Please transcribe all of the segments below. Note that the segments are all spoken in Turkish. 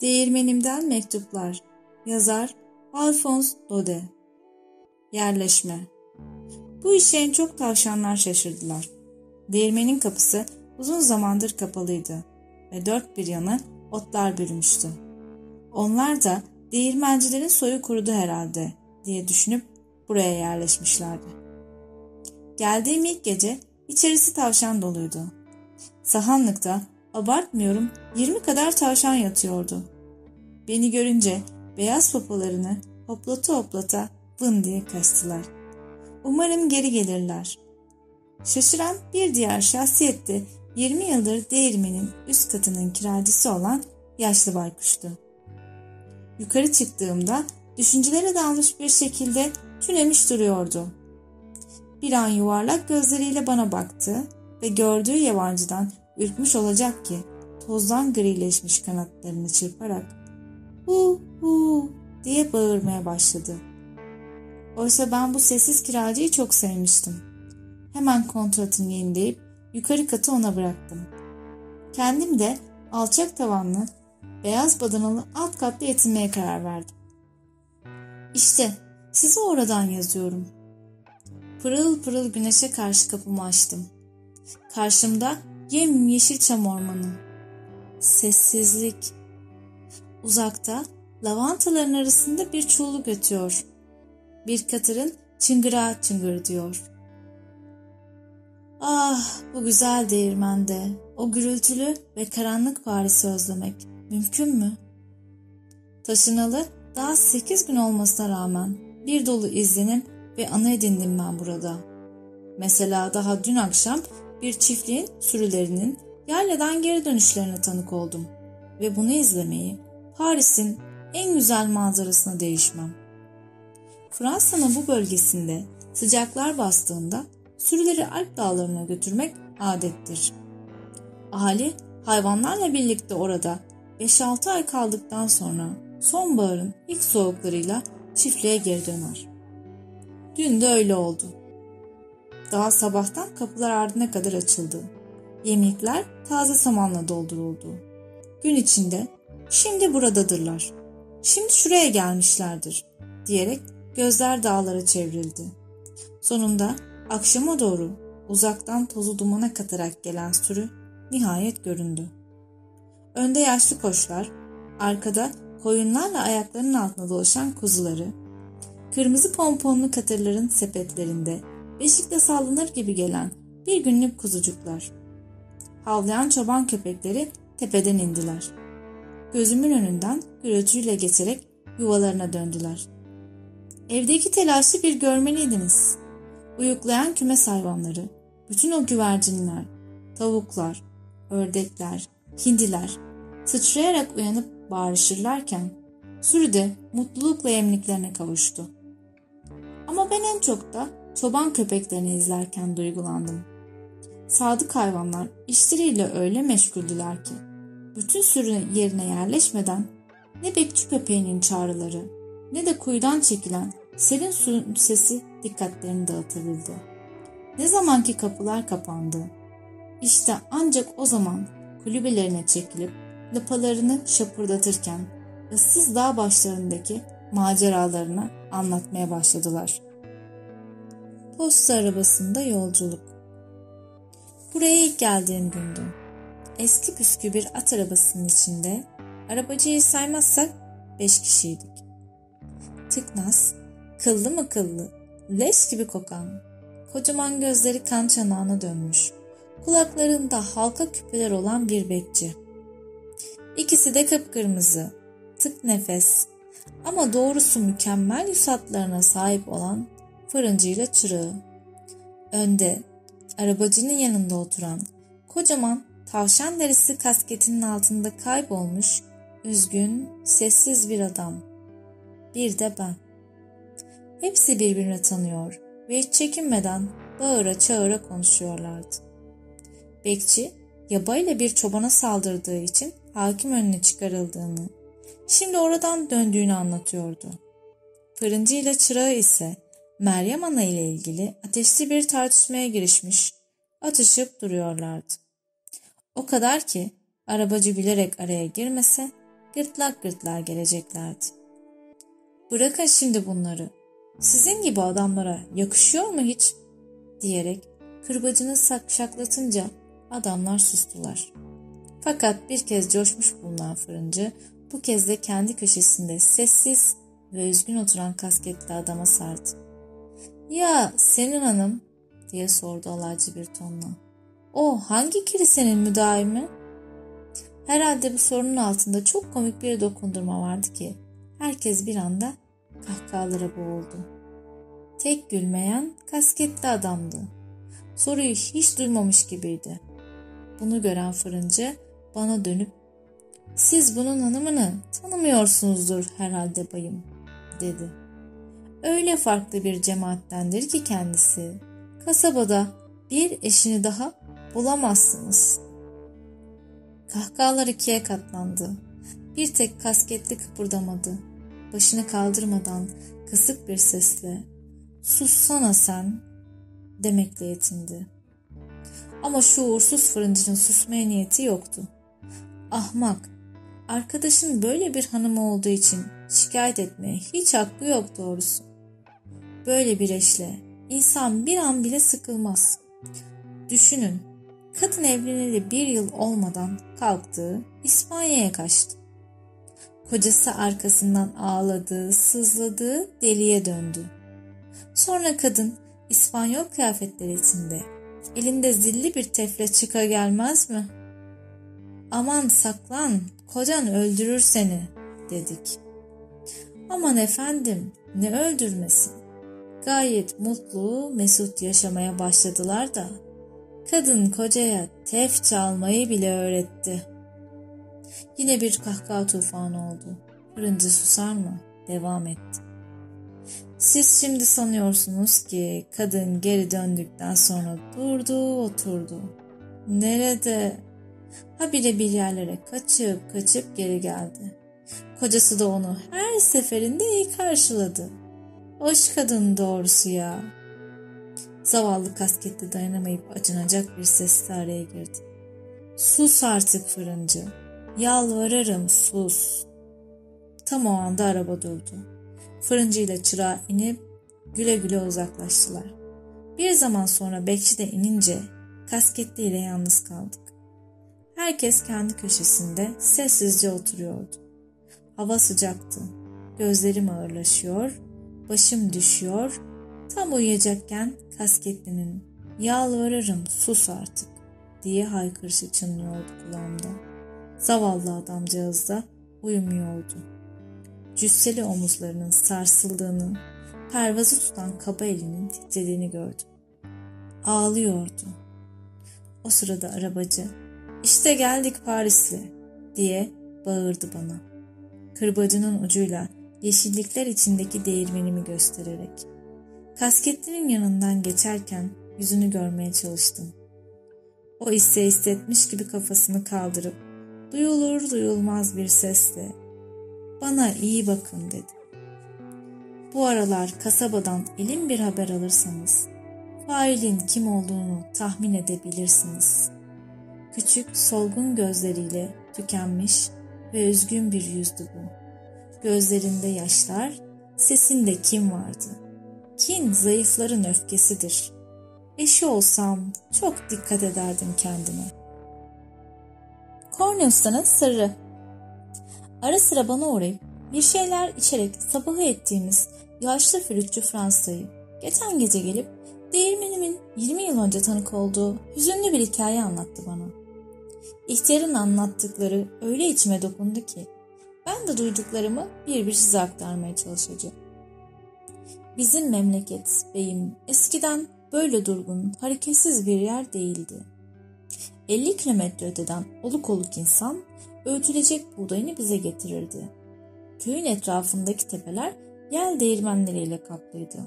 Değirmenimden Mektuplar Yazar Alphonse Daudet Yerleşme Bu işe en çok tavşanlar şaşırdılar. Değirmenin kapısı uzun zamandır kapalıydı ve dört bir yanı otlar bürümüştü. Onlar da değirmencilerin soyu kurudu herhalde diye düşünüp buraya yerleşmişlerdi. Geldiğim ilk gece içerisi tavşan doluydu. Sahanlıkta abartmıyorum 20 kadar tavşan yatıyordu. Beni görünce beyaz popolarını hoplata hoplata vın diye kaçtılar. Umarım geri gelirler. Şaşıran bir diğer şahsiyet de 20 yıldır değirmenin üst katının kiracısı olan yaşlı baykuştu. Yukarı çıktığımda düşüncelere dalmış bir şekilde tünemiş duruyordu. Bir an yuvarlak gözleriyle bana baktı ve gördüğü yabancıdan ürkmüş olacak ki tozdan grileşmiş kanatlarını çırparak hu hu diye bağırmaya başladı. Oysa ben bu sessiz kiracıyı çok sevmiştim. Hemen kontratını yenileyip yukarı katı ona bıraktım. Kendim de alçak tavanlı, beyaz badanalı alt katta yetinmeye karar verdim. İşte size oradan yazıyorum. Pırıl pırıl güneşe karşı kapımı açtım. Karşımda yem yeşil çam ormanı. Sessizlik. Uzakta lavantaların arasında bir çuğluk ötüyor. Bir katırın çıngıra çıngır diyor. Ah bu güzel değirmende o gürültülü ve karanlık Paris'i özlemek mümkün mü? Taşınalı daha sekiz gün olmasına rağmen bir dolu izlenim ve anı edindim ben burada. Mesela daha dün akşam bir çiftliğin sürülerinin yerleden geri dönüşlerine tanık oldum ve bunu izlemeyi Paris'in en güzel manzarasına değişmem. Fransa'nın bu bölgesinde sıcaklar bastığında sürüleri Alp dağlarına götürmek adettir. Ahali hayvanlarla birlikte orada 5-6 ay kaldıktan sonra sonbaharın ilk soğuklarıyla çiftliğe geri döner. Dün de öyle oldu. Daha sabahtan kapılar ardına kadar açıldı. Yemekler taze samanla dolduruldu. Gün içinde şimdi buradadırlar. Şimdi şuraya gelmişlerdir diyerek gözler dağlara çevrildi. Sonunda akşama doğru uzaktan tozu dumana katarak gelen sürü nihayet göründü. Önde yaşlı koçlar, arkada koyunlarla ayaklarının altında dolaşan kuzuları, kırmızı pomponlu katırların sepetlerinde beşikte sallanır gibi gelen bir günlük kuzucuklar. Havlayan çoban köpekleri tepeden indiler. Gözümün önünden gürültüyle geçerek yuvalarına döndüler. Evdeki telaşı bir görmeliydiniz. Uyuklayan kümes hayvanları, bütün o güvercinler, tavuklar, ördekler, hindiler sıçrayarak uyanıp bağırışırlarken sürü de mutlulukla emliklerine kavuştu. Ama ben en çok da çoban köpeklerini izlerken duygulandım. Sadık hayvanlar işleriyle öyle meşguldüler ki bütün sürü yerine yerleşmeden ne bekçi köpeğinin çağrıları ne de kuyudan çekilen serin suyun sesi dikkatlerini dağıtabildi. Ne zamanki kapılar kapandı, işte ancak o zaman kulübelerine çekilip lapalarını şapırdatırken ıssız dağ başlarındaki maceralarını anlatmaya başladılar. Posta arabasında yolculuk. Buraya ilk geldiğim gündü. Eski püskü bir at arabasının içinde arabacıyı saymazsak beş kişiydik. Tıknaz, kıllı mı kıllı, leş gibi kokan, kocaman gözleri kan çanağına dönmüş, kulaklarında halka küpeler olan bir bekçi. İkisi de kıpkırmızı, tık nefes ama doğrusu mükemmel yüz hatlarına sahip olan fırıncıyla çırağı. Önde, arabacının yanında oturan kocaman tavşan derisi kasketinin altında kaybolmuş, üzgün, sessiz bir adam. Bir de ben. Hepsi birbirini tanıyor ve hiç çekinmeden bağıra çağıra konuşuyorlardı. Bekçi, yabayla bir çobana saldırdığı için hakim önüne çıkarıldığını, şimdi oradan döndüğünü anlatıyordu. Fırıncı ile çırağı ise Meryem Ana ile ilgili ateşli bir tartışmaya girişmiş, atışıp duruyorlardı. O kadar ki arabacı bilerek araya girmese gırtlak gırtlağa geleceklerdi. Bırakın şimdi bunları. Sizin gibi adamlara yakışıyor mu hiç? diyerek kırbacını şaklatınca adamlar sustular. Fakat bir kez coşmuş bulunan fırıncı bu kez de kendi köşesinde sessiz ve üzgün oturan kasketli adama sardı. Ya senin hanım diye sordu alaycı bir tonla. O hangi kilisenin müdaimi? Herhalde bu sorunun altında çok komik bir dokundurma vardı ki herkes bir anda kahkahalara boğuldu. Tek gülmeyen kasketli adamdı. Soruyu hiç duymamış gibiydi. Bunu gören fırıncı bana dönüp siz bunun hanımını tanımıyorsunuzdur herhalde bayım dedi. Öyle farklı bir cemaattendir ki kendisi. Kasabada bir eşini daha bulamazsınız. Kahkahalar ikiye katlandı. Bir tek kasketli kıpırdamadı. Başını kaldırmadan kısık bir sesle ''Sussana sen'' demekle yetindi. Ama şu uğursuz fırıncının susmaya niyeti yoktu. Ahmak, arkadaşın böyle bir hanımı olduğu için şikayet etmeye hiç hakkı yok doğrusu. Böyle bir eşle insan bir an bile sıkılmaz. Düşünün, kadın evleneli bir yıl olmadan kalktı, İspanya'ya kaçtı. Kocası arkasından ağladı, sızladı, deliye döndü. Sonra kadın İspanyol kıyafetleri içinde elinde zilli bir tefle çıka gelmez mi? Aman saklan, kocan öldürür seni dedik. Aman efendim ne öldürmesin. Gayet mutlu, mesut yaşamaya başladılar da kadın kocaya tef çalmayı bile öğretti. Yine bir kahkaha tufanı oldu. Fırıncı susar mı? Devam etti. Siz şimdi sanıyorsunuz ki kadın geri döndükten sonra durdu oturdu. Nerede? Habire bir yerlere kaçıp kaçıp geri geldi. Kocası da onu her seferinde iyi karşıladı. Hoş kadın doğrusu ya. Zavallı kasketli dayanamayıp acınacak bir sesle araya girdi. Sus artık fırıncı. Yalvarırım sus. Tam o anda araba durdu. Fırıncı ile çırağı inip güle güle uzaklaştılar. Bir zaman sonra bekçi de inince kasketli ile yalnız kaldık. Herkes kendi köşesinde sessizce oturuyordu. Hava sıcaktı. Gözlerim ağırlaşıyor, başım düşüyor. Tam uyuyacakken kasketlinin yalvarırım sus artık diye haykırışı çınlıyordu kulağımda. Zavallı adamcağız da uyumuyordu. Cüsseli omuzlarının sarsıldığını, pervazı tutan kaba elinin titrediğini gördüm. Ağlıyordu. O sırada arabacı, işte geldik Parisli diye bağırdı bana. Kırbacının ucuyla yeşillikler içindeki değirmenimi göstererek. Kasketlinin yanından geçerken yüzünü görmeye çalıştım. O ise hissetmiş gibi kafasını kaldırıp duyulur duyulmaz bir sesle bana iyi bakın dedi. Bu aralar kasabadan elim bir haber alırsanız failin kim olduğunu tahmin edebilirsiniz. Küçük solgun gözleriyle tükenmiş ve üzgün bir yüzdü bu. Gözlerinde yaşlar, sesinde kim vardı? Kin zayıfların öfkesidir. Eşi olsam çok dikkat ederdim kendime. Cornelius'tanın sırrı Ara sıra bana uğrayıp bir şeyler içerek sabahı ettiğimiz yaşlı flütçü Fransa'yı geçen gece gelip değirmenimin 20 yıl önce tanık olduğu hüzünlü bir hikaye anlattı bana. İhtiyarın anlattıkları öyle içime dokundu ki ben de duyduklarımı bir bir size aktarmaya çalışacağım. Bizim memleket beyim eskiden böyle durgun, hareketsiz bir yer değildi. 50 kilometre öteden oluk oluk insan öğütülecek buğdayını bize getirirdi. Köyün etrafındaki tepeler yel değirmenleriyle kaplıydı.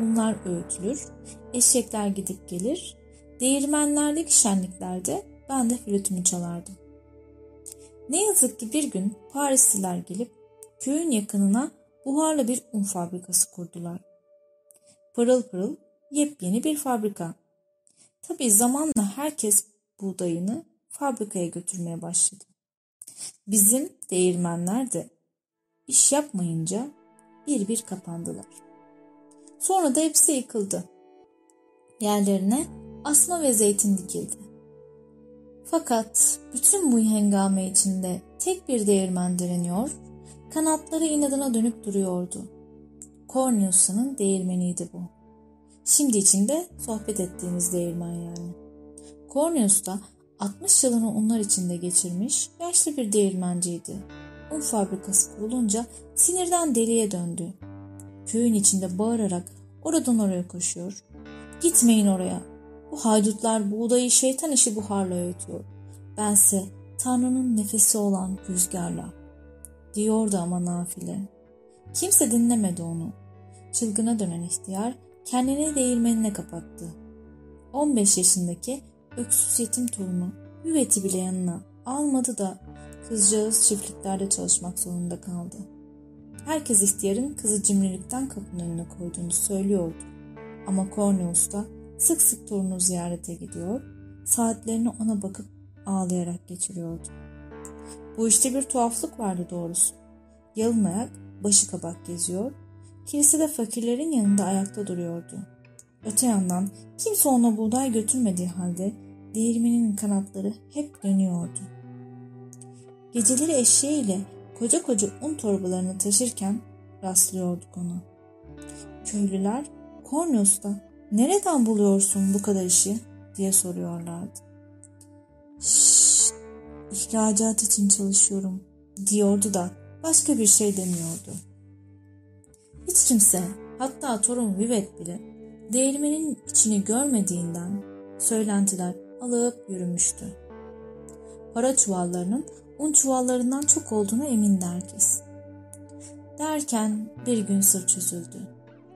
Onlar öğütülür, eşekler gidip gelir, değirmenlerdeki şenliklerde ben de flütümü çalardım. Ne yazık ki bir gün Parisliler gelip köyün yakınına buharlı bir un fabrikası kurdular. Pırıl pırıl yepyeni bir fabrika. Tabi zamanla herkes buğdayını fabrikaya götürmeye başladı. Bizim değirmenler de iş yapmayınca bir bir kapandılar. Sonra da hepsi yıkıldı. Yerlerine asma ve zeytin dikildi. Fakat bütün bu hengame içinde tek bir değirmen direniyor, kanatları inadına dönüp duruyordu. Cornelius'un değirmeniydi bu. Şimdi içinde sohbet ettiğimiz değirmen yani. Cornelius da 60 yılını onlar içinde geçirmiş yaşlı bir değirmenciydi. Un fabrikası kurulunca sinirden deliye döndü. Köyün içinde bağırarak oradan oraya koşuyor. Gitmeyin oraya. Bu haydutlar buğdayı şeytan işi buharla öğütüyor. Bense Tanrı'nın nefesi olan rüzgarla. Diyordu ama nafile. Kimse dinlemedi onu. Çılgına dönen ihtiyar kendini değirmenine kapattı. 15 yaşındaki öksüz yetim torunu Hüveti bile yanına almadı da kızcağız çiftliklerde çalışmak zorunda kaldı. Herkes ihtiyarın kızı cimrilikten kapının önüne koyduğunu söylüyordu. Ama Cornelius da sık sık torunu ziyarete gidiyor, saatlerini ona bakıp ağlayarak geçiriyordu. Bu işte bir tuhaflık vardı doğrusu. Yalın başı kabak geziyor, kilisede fakirlerin yanında ayakta duruyordu. Öte yandan kimse ona buğday götürmediği halde değirmenin kanatları hep dönüyordu. Geceleri eşeğiyle koca koca un torbalarını taşırken rastlıyorduk ona. Köylüler Cornelius'ta nereden buluyorsun bu kadar işi diye soruyorlardı. Şşş ihracat için çalışıyorum diyordu da başka bir şey demiyordu. Hiç kimse hatta torun Vivet bile değirmenin içini görmediğinden söylentiler alıp yürümüştü. Para çuvallarının un çuvallarından çok olduğuna emindi herkes. Derken bir gün sır çözüldü.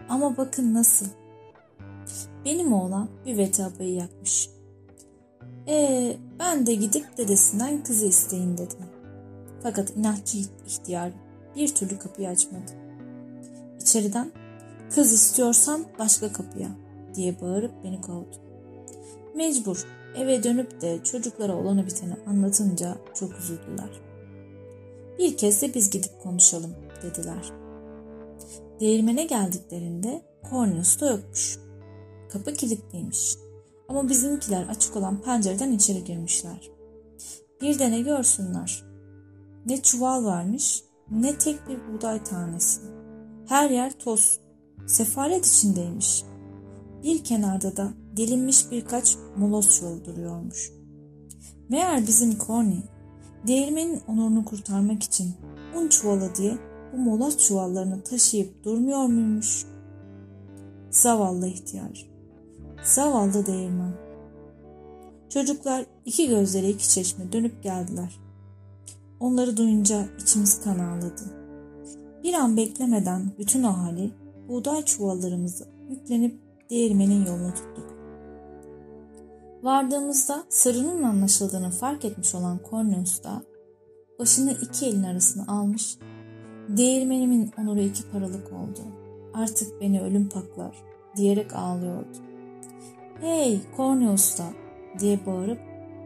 Ama bakın nasıl. Benim oğlan bir vetabayı yakmış. Ee, ben de gidip dedesinden kızı isteyin dedim. Fakat inatçı ihtiyar bir türlü kapıyı açmadı. İçeriden kız istiyorsan başka kapıya diye bağırıp beni kovdu. Mecbur eve dönüp de çocuklara olanı biteni anlatınca çok üzüldüler. Bir kez de biz gidip konuşalım dediler. Değirmene geldiklerinde Cornelius da yokmuş. Kapı kilitliymiş. Ama bizimkiler açık olan pencereden içeri girmişler. Bir de ne görsünler. Ne çuval varmış ne tek bir buğday tanesi. Her yer toz. Sefalet içindeymiş. Bir kenarda da delinmiş birkaç moloz çuvalı duruyormuş. Meğer bizim Corny, değirmenin onurunu kurtarmak için un çuvalı diye bu moloz çuvallarını taşıyıp durmuyor muymuş? Zavallı ihtiyar, zavallı değirmen. Çocuklar iki gözleri iki çeşme dönüp geldiler. Onları duyunca içimiz kan ağladı. Bir an beklemeden bütün ahali buğday çuvallarımızı yüklenip değirmenin yolunu tuttuk. Vardığımızda sarının anlaşıldığını fark etmiş olan Cornelius da başını iki elin arasına almış, değirmenimin onuru iki paralık oldu. Artık beni ölüm paklar diyerek ağlıyordu. Hey Cornelius da diye bağırıp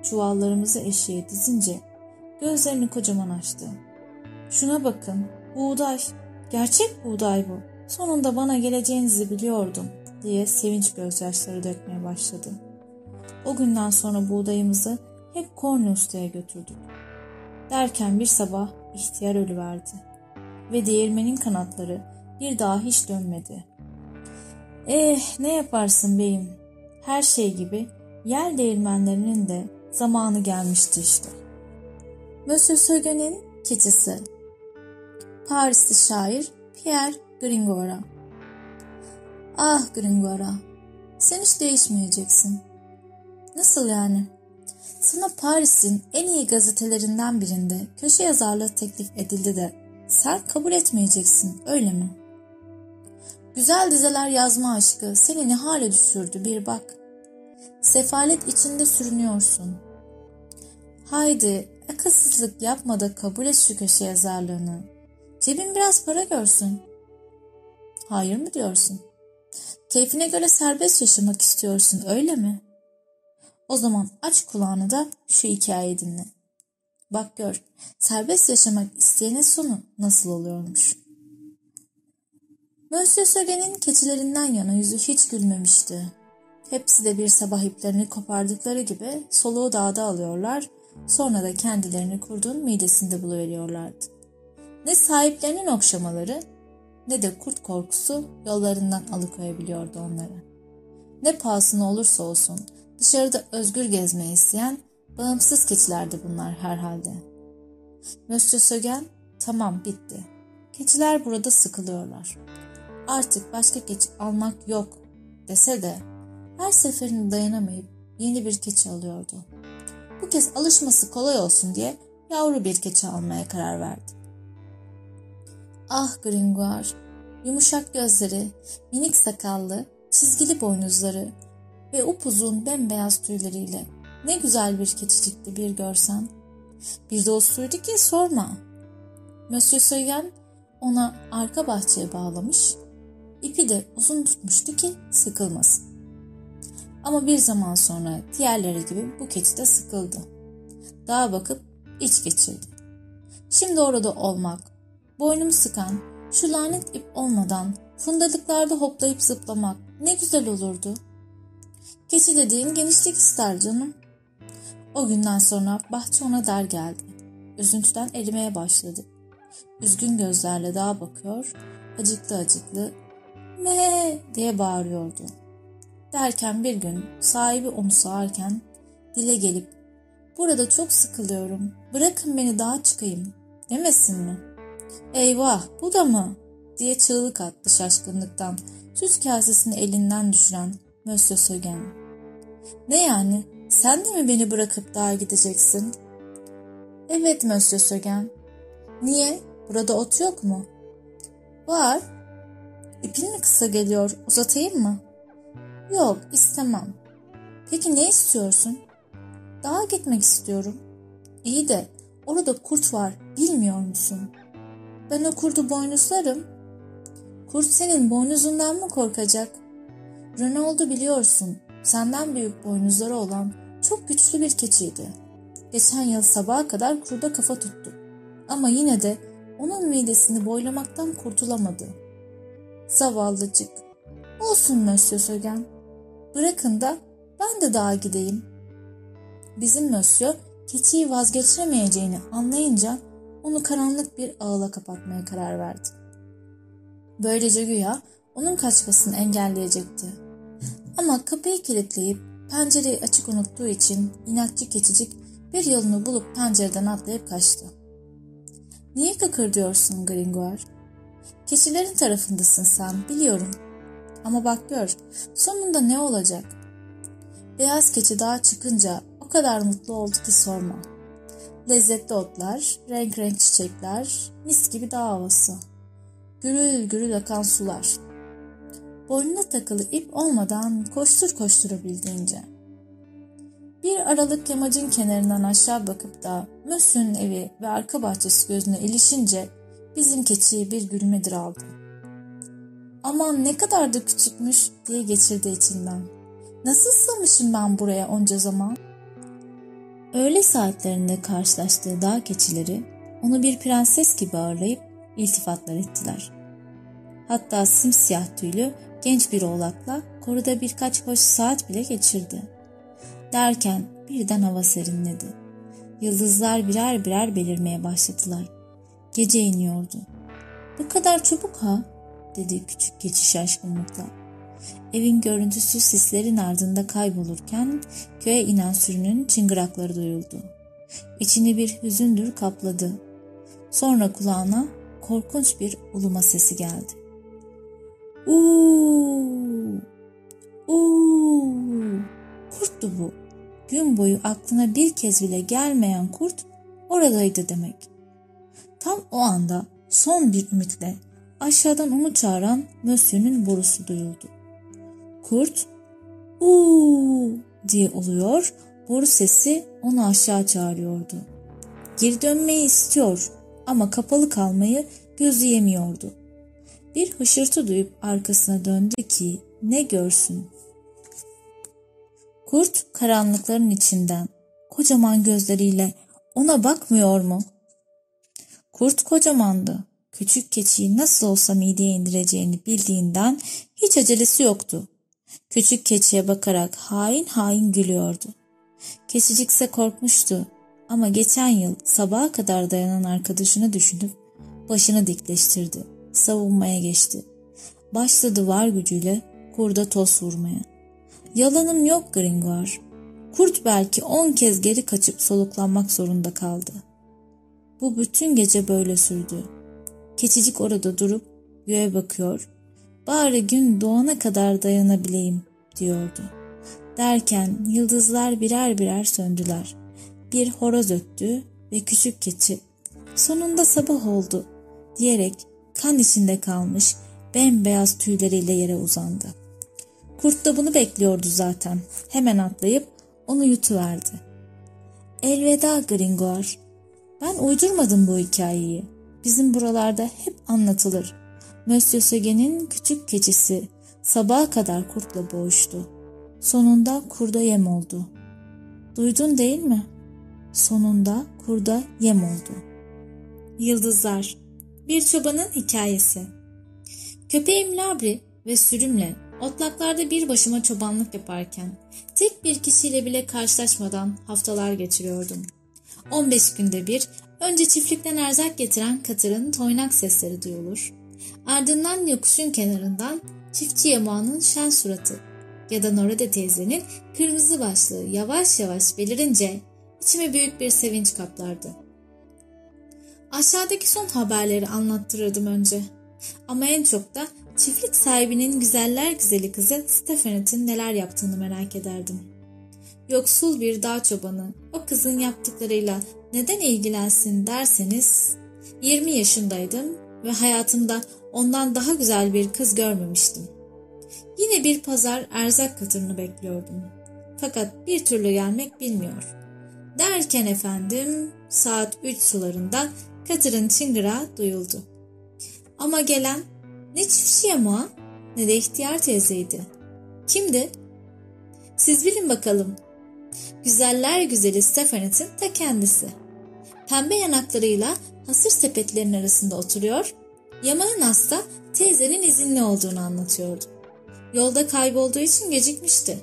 çuvallarımızı eşeğe dizince gözlerini kocaman açtı. Şuna bakın buğday, gerçek buğday bu. Sonunda bana geleceğinizi biliyordum diye sevinç gözyaşları dökmeye başladı.'' O günden sonra buğdayımızı hep Cornelius'ta'ya götürdük. Derken bir sabah ihtiyar ölüverdi. Ve değirmenin kanatları bir daha hiç dönmedi. Eh ne yaparsın beyim? Her şey gibi yer değirmenlerinin de zamanı gelmişti işte. Monsieur Sögen'in keçisi Parisli şair Pierre Gringora Ah Gringora, sen hiç değişmeyeceksin. Nasıl yani? Sana Paris'in en iyi gazetelerinden birinde köşe yazarlığı teklif edildi de sen kabul etmeyeceksin öyle mi? Güzel dizeler yazma aşkı seni ne hale düşürdü bir bak. Sefalet içinde sürünüyorsun. Haydi akılsızlık yapma da kabul et şu köşe yazarlığını. Cebin biraz para görsün. Hayır mı diyorsun? Keyfine göre serbest yaşamak istiyorsun öyle mi?'' O zaman aç kulağını da şu hikayeyi dinle. Bak gör, serbest yaşamak isteyenin sonu nasıl oluyormuş. Monsieur Sögen'in keçilerinden yana yüzü hiç gülmemişti. Hepsi de bir sabah iplerini kopardıkları gibi soluğu dağda alıyorlar, sonra da kendilerini kurdun midesinde buluveriyorlardı. Ne sahiplerinin okşamaları ne de kurt korkusu yollarından alıkoyabiliyordu onları. Ne pahasına olursa olsun dışarıda özgür gezmeyi isteyen bağımsız keçilerdi bunlar herhalde. Monsieur Sögen tamam bitti. Keçiler burada sıkılıyorlar. Artık başka keçi almak yok dese de her seferinde dayanamayıp yeni bir keçi alıyordu. Bu kez alışması kolay olsun diye yavru bir keçi almaya karar verdi. Ah Gringoire, yumuşak gözleri, minik sakallı, çizgili boynuzları ve upuzun bembeyaz tüyleriyle ne güzel bir keçicikti bir görsen. Bir dostuydu ki sorma. Monsieur Söygen ona arka bahçeye bağlamış, ipi de uzun tutmuştu ki sıkılmasın. Ama bir zaman sonra diğerleri gibi bu keçi de sıkıldı. Dağa bakıp iç geçirdi. Şimdi orada olmak, boynumu sıkan, şu lanet ip olmadan fundalıklarda hoplayıp zıplamak ne güzel olurdu. Keçi dediğin genişlik ister canım. O günden sonra bahçe ona der geldi. Üzüntüden erimeye başladı. Üzgün gözlerle dağa bakıyor, acıklı acıklı ne diye bağırıyordu. Derken bir gün sahibi onu sağarken dile gelip burada çok sıkılıyorum bırakın beni dağa çıkayım demesin mi? Eyvah bu da mı? diye çığlık attı şaşkınlıktan süs kasesini elinden düşüren Mösyö Sögen. Ne yani sen de mi beni bırakıp dağa gideceksin? Evet Mösyö Sögen. Niye? Burada ot yok mu? Var. İpin mi kısa geliyor? Uzatayım mı? Yok istemem. Peki ne istiyorsun? Dağa gitmek istiyorum. İyi de orada kurt var bilmiyor musun? Ben o kurdu boynuzlarım. Kurt senin boynuzundan mı korkacak? Ronaldo biliyorsun senden büyük boynuzları olan çok güçlü bir keçiydi. Geçen yıl sabaha kadar kurda kafa tuttu. Ama yine de onun midesini boylamaktan kurtulamadı. Zavallıcık. Olsun Monsieur Sögen. Bırakın da ben de dağa gideyim. Bizim Monsieur keçiyi vazgeçiremeyeceğini anlayınca onu karanlık bir ağla kapatmaya karar verdi. Böylece güya onun kaçmasını engelleyecekti. Ama kapıyı kilitleyip pencereyi açık unuttuğu için inatçı keçicik bir yolunu bulup pencereden atlayıp kaçtı. Niye kıkır diyorsun Gringoire? Keçilerin tarafındasın sen biliyorum. Ama bak gör sonunda ne olacak? Beyaz keçi dağa çıkınca o kadar mutlu oldu ki sorma. Lezzetli otlar, renk renk çiçekler, mis gibi dağ havası. Gürül gürül akan sular. Boynuna takılı ip olmadan koştur koşturabildiğince. Bir aralık yamacın kenarından aşağı bakıp da Mösyö'nün evi ve arka bahçesi gözüne ilişince bizim keçiyi bir gülmedir aldı. Aman ne kadar da küçükmüş diye geçirdi içinden. Nasıl sığmışım ben buraya onca zaman? Öğle saatlerinde karşılaştığı dağ keçileri onu bir prenses gibi ağırlayıp iltifatlar ettiler. Hatta simsiyah tüylü genç bir oğlakla koruda birkaç hoş saat bile geçirdi. Derken birden hava serinledi. Yıldızlar birer birer belirmeye başladılar. Gece iniyordu. Bu kadar çabuk ha dedi küçük keçi şaşkınlıkla. Evin görüntüsü sislerin ardında kaybolurken köye inen sürünün çıngırakları duyuldu. İçini bir hüzündür kapladı. Sonra kulağına korkunç bir uluma sesi geldi. Uuu! Uuu! Kurttu bu. Gün boyu aklına bir kez bile gelmeyen kurt oradaydı demek. Tam o anda son bir ümitle aşağıdan onu çağıran Mösyö'nün borusu duyuldu. Kurt uuu diye oluyor, boru sesi onu aşağı çağırıyordu. Geri dönmeyi istiyor ama kapalı kalmayı gözü yemiyordu. Bir hışırtı duyup arkasına döndü ki ne görsün. Kurt karanlıkların içinden kocaman gözleriyle Ona bakmıyor mu? Kurt kocamandı. Küçük keçiyi nasıl olsa mideye indireceğini bildiğinden hiç acelesi yoktu. Küçük keçiye bakarak hain hain gülüyordu. Keçicikse korkmuştu ama geçen yıl sabaha kadar dayanan arkadaşını düşünüp başını dikleştirdi. Savunmaya geçti. Başladı var gücüyle kurda toz vurmaya. Yalanım yok Gringoire. Kurt belki on kez geri kaçıp soluklanmak zorunda kaldı. Bu bütün gece böyle sürdü. Keçicik orada durup göğe bakıyor. Bari gün doğana kadar dayanabileyim diyordu. Derken yıldızlar birer birer söndüler. Bir horoz öttü ve küçük keçi sonunda sabah oldu diyerek kan içinde kalmış bembeyaz tüyleriyle yere uzandı. Kurt da bunu bekliyordu zaten. Hemen atlayıp onu yutuverdi. Elveda Gringoire. Ben uydurmadım bu hikayeyi. Bizim buralarda hep anlatılır. Monsieur Seguin'in küçük keçisi sabaha kadar kurtla boğuştu. Sonunda kurda yem oldu. Duydun değil mi? Sonunda kurda yem oldu. Yıldızlar Bir çobanın hikayesi Köpeğim Labri ve sürümle otlaklarda bir başıma çobanlık yaparken tek bir kişiyle bile karşılaşmadan haftalar geçiriyordum. 15 günde bir önce çiftlikten erzak getiren katırın toynak sesleri duyulur. Ardından yokuşun kenarından çiftçi yamağının şen suratı ya da Norade teyzenin kırmızı başlığı yavaş yavaş belirince içime büyük bir sevinç kaplardı. Aşağıdaki son haberleri anlattırırdım önce. Ama en çok da çiftlik sahibinin güzeller güzeli kızı Stefanet'in neler yaptığını merak ederdim. Yoksul bir dağ çobanı o kızın yaptıklarıyla neden ilgilensin derseniz 20 yaşındaydım ve hayatımda ondan daha güzel bir kız görmemiştim. Yine bir pazar erzak katırını bekliyordum. Fakat bir türlü gelmek bilmiyor. Derken efendim saat 3 sularında katırın çıngırağı duyuldu. Ama gelen ne çiftçi ama ne de ihtiyar teyzeydi. Kimdi? Siz bilin bakalım. Güzeller güzeli Stefanet'in ta kendisi. Pembe yanaklarıyla hasır sepetlerinin arasında oturuyor, Yaman'ın hasta teyzenin izinli olduğunu anlatıyordu. Yolda kaybolduğu için gecikmişti.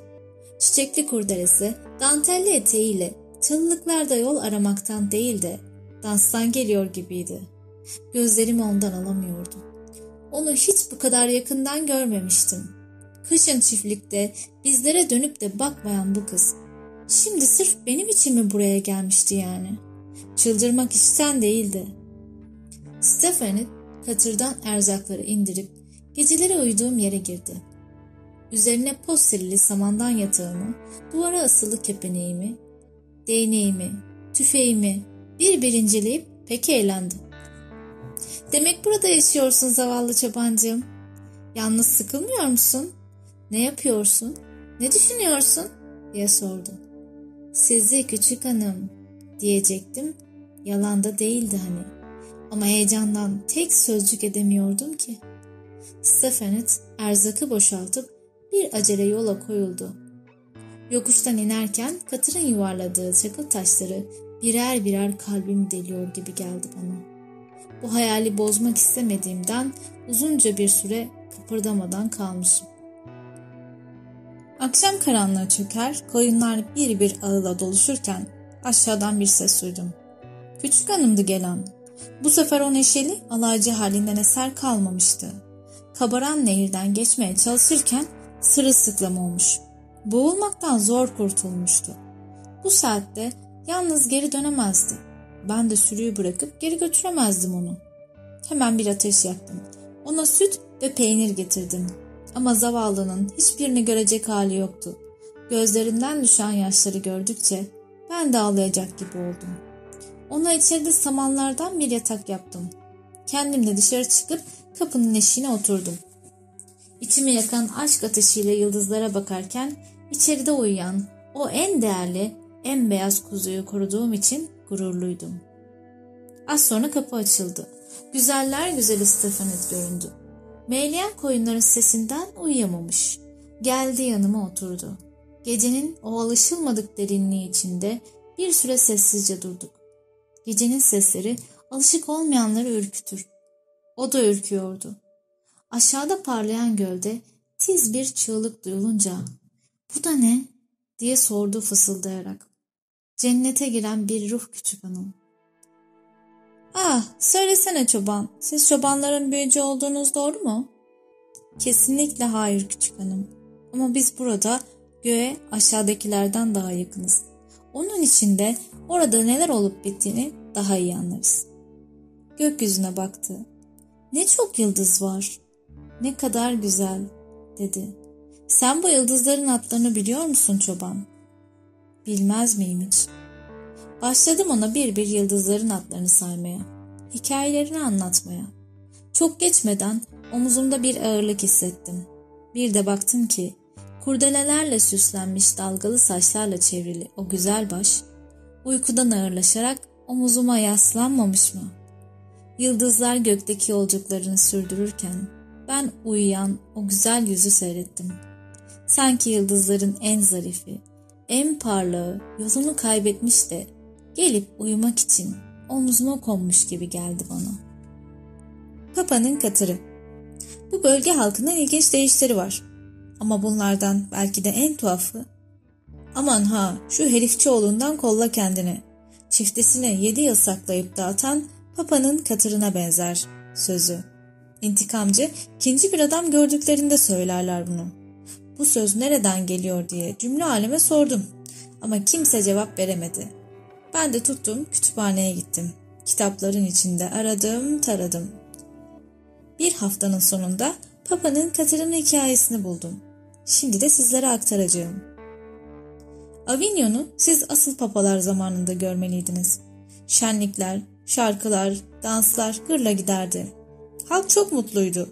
Çiçekli kurdelesi, dantelli eteğiyle çalılıklarda yol aramaktan değil de danstan geliyor gibiydi. Gözlerimi ondan alamıyordum. Onu hiç bu kadar yakından görmemiştim. Kışın çiftlikte bizlere dönüp de bakmayan bu kız. Şimdi sırf benim için mi buraya gelmişti yani? Çıldırmak işten değildi. Stephanie katırdan erzakları indirip geceleri uyuduğum yere girdi. Üzerine posterili samandan yatağımı, duvara asılı kepeneğimi, değneğimi, tüfeğimi bir bir inceleyip pek eğlendi. Demek burada yaşıyorsun zavallı çobancığım. Yalnız sıkılmıyor musun? Ne yapıyorsun? Ne düşünüyorsun? diye sordu. Sizi küçük hanım diyecektim. Yalan da değildi hani. Ama heyecandan tek sözcük edemiyordum ki. Stefanet erzakı boşaltıp bir acele yola koyuldu. Yokuştan inerken katırın yuvarladığı çakıl taşları birer birer kalbimi deliyor gibi geldi bana.'' Bu hayali bozmak istemediğimden uzunca bir süre kıpırdamadan kalmışım. Akşam karanlığı çöker, koyunlar bir bir ağıla doluşurken aşağıdan bir ses duydum. Küçük hanımdı gelen. Bu sefer o neşeli, alaycı halinden eser kalmamıştı. Kabaran nehirden geçmeye çalışırken sırılsıklam olmuş. Boğulmaktan zor kurtulmuştu. Bu saatte yalnız geri dönemezdi. Ben de sürüyü bırakıp geri götüremezdim onu. Hemen bir ateş yaktım. Ona süt ve peynir getirdim. Ama zavallının hiçbirini görecek hali yoktu. Gözlerinden düşen yaşları gördükçe ben de ağlayacak gibi oldum. Ona içeride samanlardan bir yatak yaptım. Kendim de dışarı çıkıp kapının eşiğine oturdum. İçimi yakan aşk ateşiyle yıldızlara bakarken içeride uyuyan o en değerli, en beyaz kuzuyu koruduğum için gururluydum. Az sonra kapı açıldı. Güzeller güzeli Stefanet göründü. Meyleyen koyunların sesinden uyuyamamış. Geldi yanıma oturdu. Gecenin o alışılmadık derinliği içinde bir süre sessizce durduk. Gecenin sesleri alışık olmayanları ürkütür. O da ürküyordu. Aşağıda parlayan gölde tiz bir çığlık duyulunca ''Bu da ne?'' diye sordu fısıldayarak. Cennete giren bir ruh küçük hanım. Ah söylesene çoban siz çobanların büyücü olduğunuz doğru mu? Kesinlikle hayır küçük hanım. Ama biz burada göğe aşağıdakilerden daha yakınız. Onun için de orada neler olup bittiğini daha iyi anlarız. Gökyüzüne baktı. Ne çok yıldız var. Ne kadar güzel dedi. Sen bu yıldızların adlarını biliyor musun çoban? Bilmez miyim hiç? Başladım ona bir bir yıldızların adlarını saymaya. Hikayelerini anlatmaya. Çok geçmeden omuzumda bir ağırlık hissettim. Bir de baktım ki kurdelelerle süslenmiş dalgalı saçlarla çevrili o güzel baş uykudan ağırlaşarak omuzuma yaslanmamış mı? Yıldızlar gökteki yolculuklarını sürdürürken ben uyuyan o güzel yüzü seyrettim. Sanki yıldızların en zarifi, en parlağı yolunu kaybetmiş de gelip uyumak için omzuma konmuş gibi geldi bana. Papa'nın katırı Bu bölge halkının ilginç değişleri var. Ama bunlardan belki de en tuhafı Aman ha şu herifçioğlundan kolla kendini. Çiftesine yedi yıl saklayıp dağıtan Papa'nın katırına benzer sözü. İntikamcı ikinci bir adam gördüklerinde söylerler bunu. Bu söz nereden geliyor diye cümle aleme sordum. Ama kimse cevap veremedi. Ben de tuttum kütüphaneye gittim. Kitapların içinde aradım taradım. Bir haftanın sonunda Papa'nın Katarina hikayesini buldum. Şimdi de sizlere aktaracağım. Avignon'u siz asıl papalar zamanında görmeliydiniz. Şenlikler, şarkılar, danslar gırla giderdi. Halk çok mutluydu.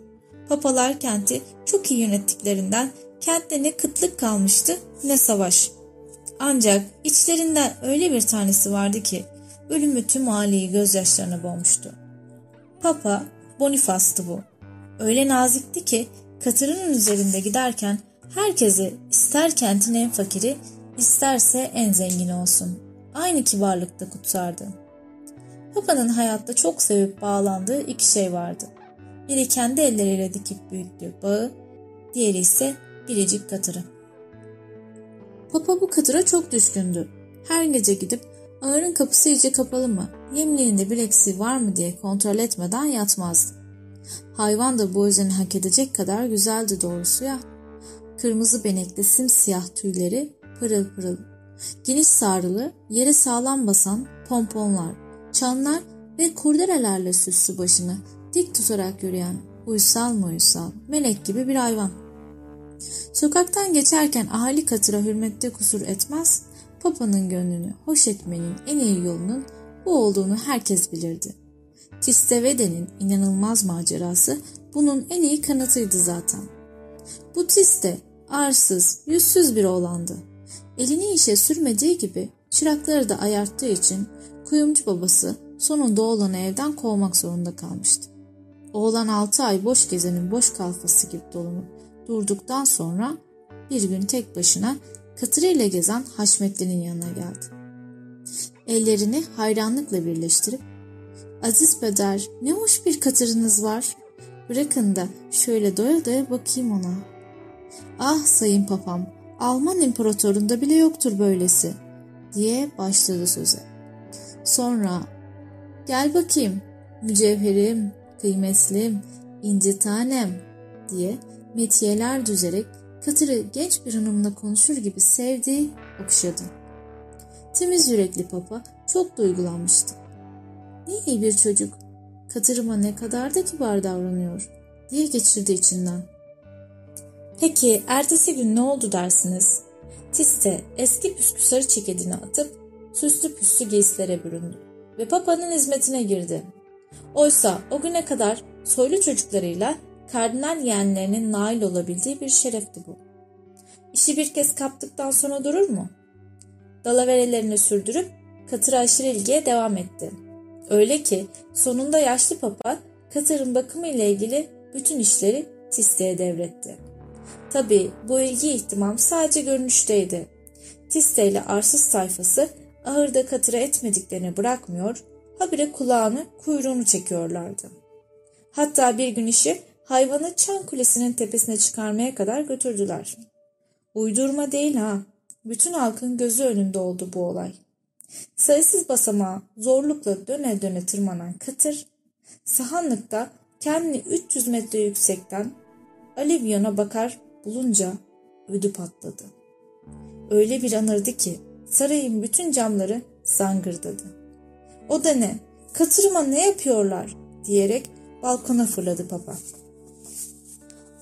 Papalar kenti çok iyi yönettiklerinden kentte ne kıtlık kalmıştı ne savaş. Ancak içlerinden öyle bir tanesi vardı ki ölümü tüm aileyi gözyaşlarına boğmuştu. Papa Bonifas'tı bu. Öyle nazikti ki katırının üzerinde giderken herkese ister kentin en fakiri isterse en zengini olsun. Aynı kibarlıkta kutsardı. Papa'nın hayatta çok sevip bağlandığı iki şey vardı. Biri kendi elleriyle dikip büyüttüğü bağı, diğeri ise biricik katırı. Papa bu katıra çok düşkündü. Her gece gidip ağırın kapısı iyice kapalı mı, yemliğinde bir eksiği var mı diye kontrol etmeden yatmazdı. Hayvan da bu özeni hak edecek kadar güzeldi doğrusu ya. Kırmızı benekli simsiyah tüyleri pırıl pırıl. Geniş sarılı, yere sağlam basan pomponlar, çanlar ve kurdelelerle süslü başını dik tutarak yürüyen uysal mı uysal, melek gibi bir hayvan. Sokaktan geçerken ahali katıra hürmette kusur etmez, Papa'nın gönlünü hoş etmenin en iyi yolunun bu olduğunu herkes bilirdi. Tistevede'nin inanılmaz macerası bunun en iyi kanıtıydı zaten. Bu Tiste arsız, yüzsüz bir oğlandı. Elini işe sürmediği gibi çırakları da ayarttığı için kuyumcu babası sonunda oğlanı evden kovmak zorunda kalmıştı. Oğlan altı ay boş gezenin boş kalfası gibi dolanıp durduktan sonra bir gün tek başına katırıyla gezen Haşmetli'nin yanına geldi. Ellerini hayranlıkla birleştirip Aziz peder ne hoş bir katırınız var. Bırakın da şöyle doya doya bakayım ona. Ah sayın papam Alman imparatorunda bile yoktur böylesi diye başladı söze. Sonra gel bakayım mücevherim, kıymetlim, inci tanem diye metiyeler düzerek Katır'ı genç bir hanımla konuşur gibi sevdi, okşadı. Temiz yürekli papa çok duygulanmıştı. Ne iyi bir çocuk, Katır'ıma ne kadar da kibar davranıyor diye geçirdi içinden. Peki ertesi gün ne oldu dersiniz? Tiste eski püskü sarı ceketini atıp süslü püslü giysilere büründü ve papanın hizmetine girdi. Oysa o güne kadar soylu çocuklarıyla kardinal yeğenlerinin nail olabildiği bir şerefti bu. İşi bir kez kaptıktan sonra durur mu? Dalaverelerini sürdürüp katıra aşırı ilgiye devam etti. Öyle ki sonunda yaşlı papa katırın bakımı ile ilgili bütün işleri Tiste'ye devretti. Tabi bu ilgi ihtimam sadece görünüşteydi. Tiste ile arsız sayfası ahırda katıra etmediklerini bırakmıyor, habire kulağını kuyruğunu çekiyorlardı. Hatta bir gün işi hayvanı Çan Kulesi'nin tepesine çıkarmaya kadar götürdüler. Uydurma değil ha. Bütün halkın gözü önünde oldu bu olay. Sayısız basamağa zorlukla döne döne tırmanan Kıtır, sahanlıkta kendini 300 metre yüksekten Alivyon'a bakar bulunca ödü patladı. Öyle bir anırdı ki sarayın bütün camları zangırdadı. O da ne? Katırıma ne yapıyorlar? diyerek balkona fırladı papa.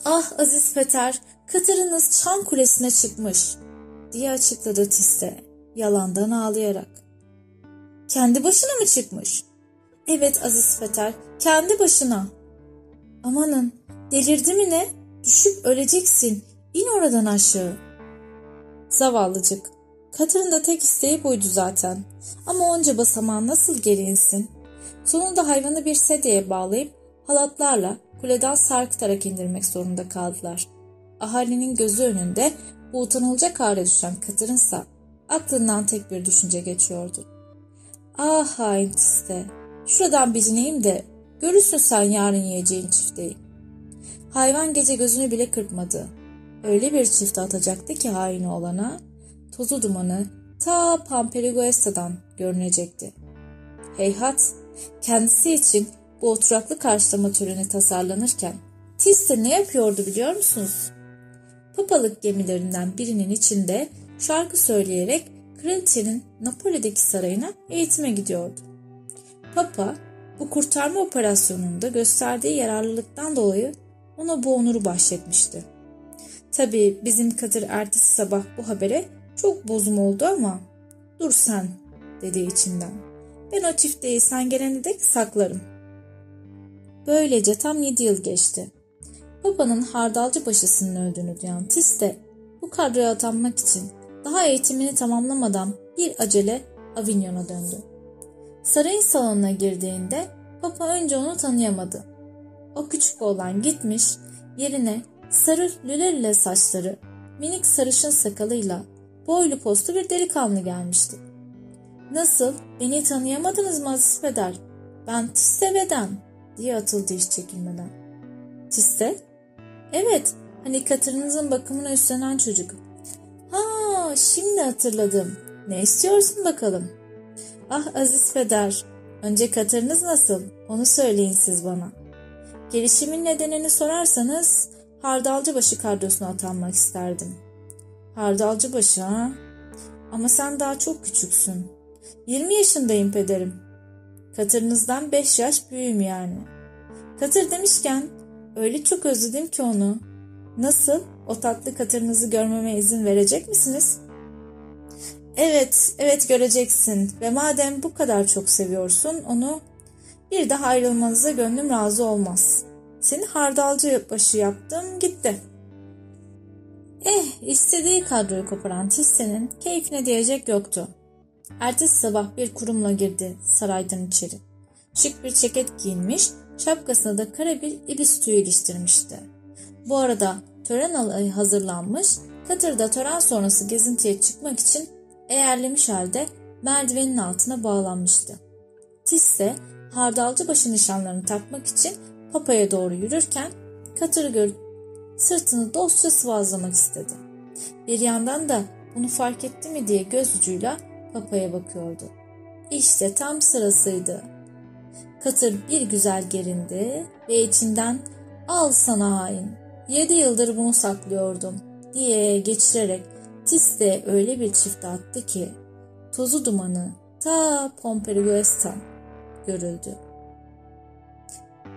Ah Aziz Peter, Katırınız Çan Kulesi'ne çıkmış diye açıkladı Tiste yalandan ağlayarak. Kendi başına mı çıkmış? Evet Aziz Peter, kendi başına. Amanın, delirdi mi ne? Düşüp öleceksin. İn oradan aşağı. Zavallıcık. Katır'ın da tek isteği buydu zaten. Ama onca basamağı nasıl geri? Sonunda hayvanı bir sedyeye bağlayıp halatlarla kuleden sarkıtarak indirmek zorunda kaldılar. Ahalinin gözü önünde bu utanılacak hale düşen Katır'ınsa aklından tek bir düşünce geçiyordu. Ah hain tiste, şuradan bicineyim de görürsün sen yarın yiyeceğin çifteyi. Hayvan gece gözünü bile kırpmadı. Öyle bir çifte atacaktı ki hain olana, tozu dumanı ta Pamperigoesta'dan görünecekti. Heyhat, kendisi için bu oturaklı karşılama töreni tasarlanırken Tiste ne yapıyordu biliyor musunuz? Papalık gemilerinden birinin içinde şarkı söyleyerek kraliçenin Napoli'deki sarayına eğitime gidiyordu. Papa bu kurtarma operasyonunda gösterdiği yararlılıktan dolayı ona bu onuru bahşetmişti. Tabii bizim Kadir ertesi sabah bu habere çok bozum oldu ama dur sen dedi içinden. Ben o çifteyi sen gelene dek saklarım. Böylece tam yedi yıl geçti. Babanın hardalcı başısının öldüğünü duyan Tis de bu kadroya atanmak için daha eğitimini tamamlamadan bir acele Avignon'a döndü. Sarayın salonuna girdiğinde Papa önce onu tanıyamadı. O küçük oğlan gitmiş, yerine sarı lülelile saçları, minik sarışın sakalıyla boylu postlu bir delikanlı gelmişti. Nasıl, beni tanıyamadınız mı Aziz? Ben Tiste diye atıldı iş çekilmeden. Tiste? Evet, hani katırınızın bakımına üstlenen çocuk. Ha, şimdi hatırladım. Ne istiyorsun bakalım? Ah Aziz Peder, önce katırınız nasıl? Onu söyleyin siz bana. Gelişimin nedenini sorarsanız Hardalcıbaşı kadrosuna atanmak isterdim. Hardalcıbaşı ha? Ama sen daha çok küçüksün. 20 yaşındayım pederim. Katırınızdan 5 yaş büyüğüm yani. Katır demişken öyle çok özledim ki onu. Nasıl? O tatlı katırınızı görmeme izin verecek misiniz? Evet, evet göreceksin ve madem bu kadar çok seviyorsun onu bir daha ayrılmanıza gönlüm razı olmaz. Seni hardalcı başı yaptım gitti. Eh istediği kadroyu koparan Tisse'nin keyfine diyecek yoktu. Ertesi sabah bir kurumla girdi saraydan içeri. Şık bir ceket giyinmiş, şapkasına da kara bir ibis tüyü iliştirmişti. Bu arada tören alayı hazırlanmış, Katır da tören sonrası gezintiye çıkmak için eğerlemiş halde merdivenin altına bağlanmıştı. Tisse hardalcı başı nişanlarını takmak için papaya doğru yürürken Katır'ı görüp sırtını dostça sıvazlamak istedi. Bir yandan da bunu fark etti mi diye göz ucuyla papaya bakıyordu. İşte tam sırasıydı. Katır bir güzel gerindi ve içinden al sana hain yedi yıldır bunu saklıyordum diye geçirerek Tiste öyle bir çifte attı ki tozu dumanı ta Pomperigoes'tan görüldü.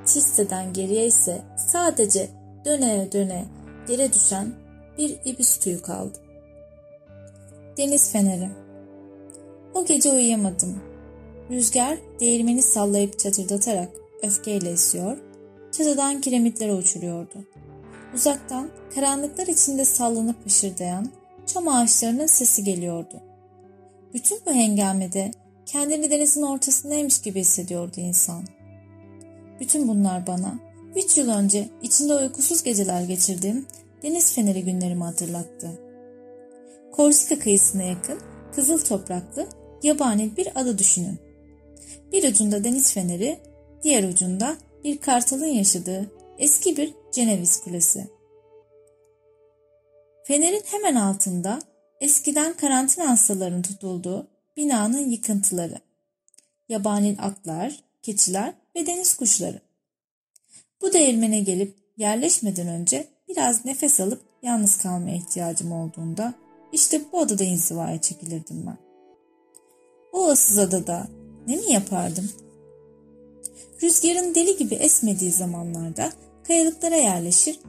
Tiste'den geriye ise sadece döne döne yere düşen bir ibis tüyü kaldı. Deniz feneri O gece uyuyamadım. Rüzgar değirmeni sallayıp çatırdatarak öfkeyle esiyor, çatıdan kiremitlere uçuruyordu. Uzaktan karanlıklar içinde sallanıp hışırdayan çam ağaçlarının sesi geliyordu. Bütün bu hengamede kendini denizin ortasındaymış gibi hissediyordu insan. Bütün bunlar bana üç yıl önce içinde uykusuz geceler geçirdiğim deniz feneri günlerimi hatırlattı. Korsika kıyısına yakın kızıl topraklı yabani bir ada düşünün. Bir ucunda deniz feneri, diğer ucunda bir kartalın yaşadığı eski bir Ceneviz Kulesi. Fenerin hemen altında eskiden karantina hastalarının tutulduğu binanın yıkıntıları, yabani atlar, keçiler ve deniz kuşları. Bu değirmene gelip yerleşmeden önce biraz nefes alıp yalnız kalmaya ihtiyacım olduğunda işte bu odada inzivaya çekilirdim ben. O ıssız adada ne mi yapardım? Rüzgarın deli gibi esmediği zamanlarda kayalıklara yerleşir,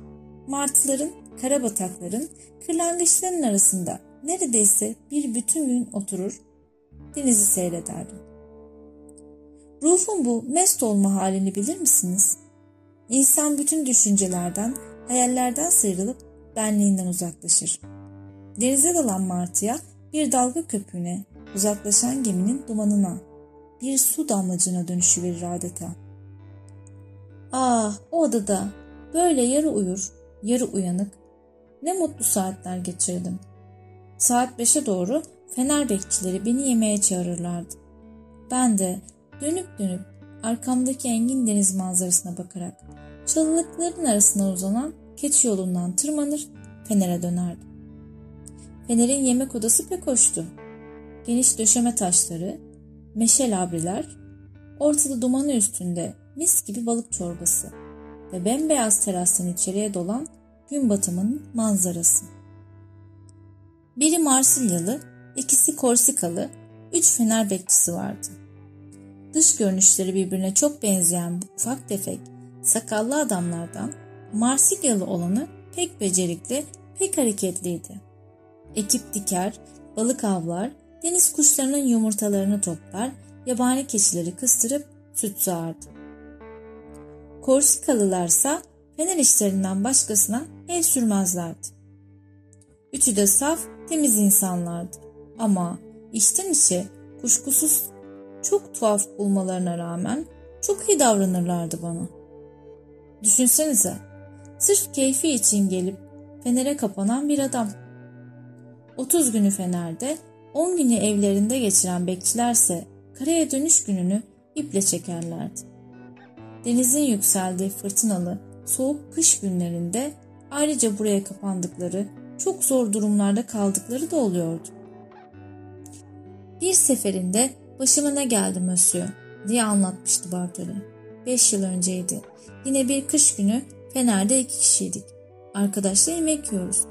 martıların, karabatakların, kırlangıçların arasında neredeyse bir bütün gün oturur, denizi seyrederdim. Ruhun bu mest olma halini bilir misiniz? İnsan bütün düşüncelerden, hayallerden sıyrılıp benliğinden uzaklaşır. Denize dalan martıya, bir dalga köpüğüne, uzaklaşan geminin dumanına, bir su damlacına dönüşüverir adeta. Ah o odada böyle yarı uyur, yarı uyanık ne mutlu saatler geçirdim. Saat beşe doğru fener bekçileri beni yemeğe çağırırlardı. Ben de dönüp dönüp arkamdaki engin deniz manzarasına bakarak çalılıkların arasına uzanan keçi yolundan tırmanır fenere dönerdim. Fener'in yemek odası pek hoştu. Geniş döşeme taşları, meşe labriler, ortada dumanı üstünde mis gibi balık çorbası ve bembeyaz terastan içeriye dolan gün batımının manzarası. Biri Marsilyalı, ikisi Korsikalı, üç fener bekçisi vardı. Dış görünüşleri birbirine çok benzeyen bu ufak tefek, sakallı adamlardan Marsilyalı olanı pek becerikli, pek hareketliydi. Ekip diker, balık avlar, deniz kuşlarının yumurtalarını toplar, yabani keçileri kıstırıp süt sağardı. Korsikalılarsa fener işlerinden başkasına el sürmezlerdi. Üçü de saf, temiz insanlardı. Ama içten içe kuşkusuz çok tuhaf bulmalarına rağmen çok iyi davranırlardı bana. Düşünsenize, sırf keyfi için gelip fenere kapanan bir adam. 30 günü fenerde, 10 günü evlerinde geçiren bekçilerse karaya dönüş gününü iple çekerlerdi. Denizin yükseldiği fırtınalı, soğuk kış günlerinde ayrıca buraya kapandıkları, çok zor durumlarda kaldıkları da oluyordu. Bir seferinde başıma ne geldi Mösyö diye anlatmıştı Bartoli. Beş yıl önceydi. Yine bir kış günü Fener'de iki kişiydik. Arkadaşla yemek yiyoruz.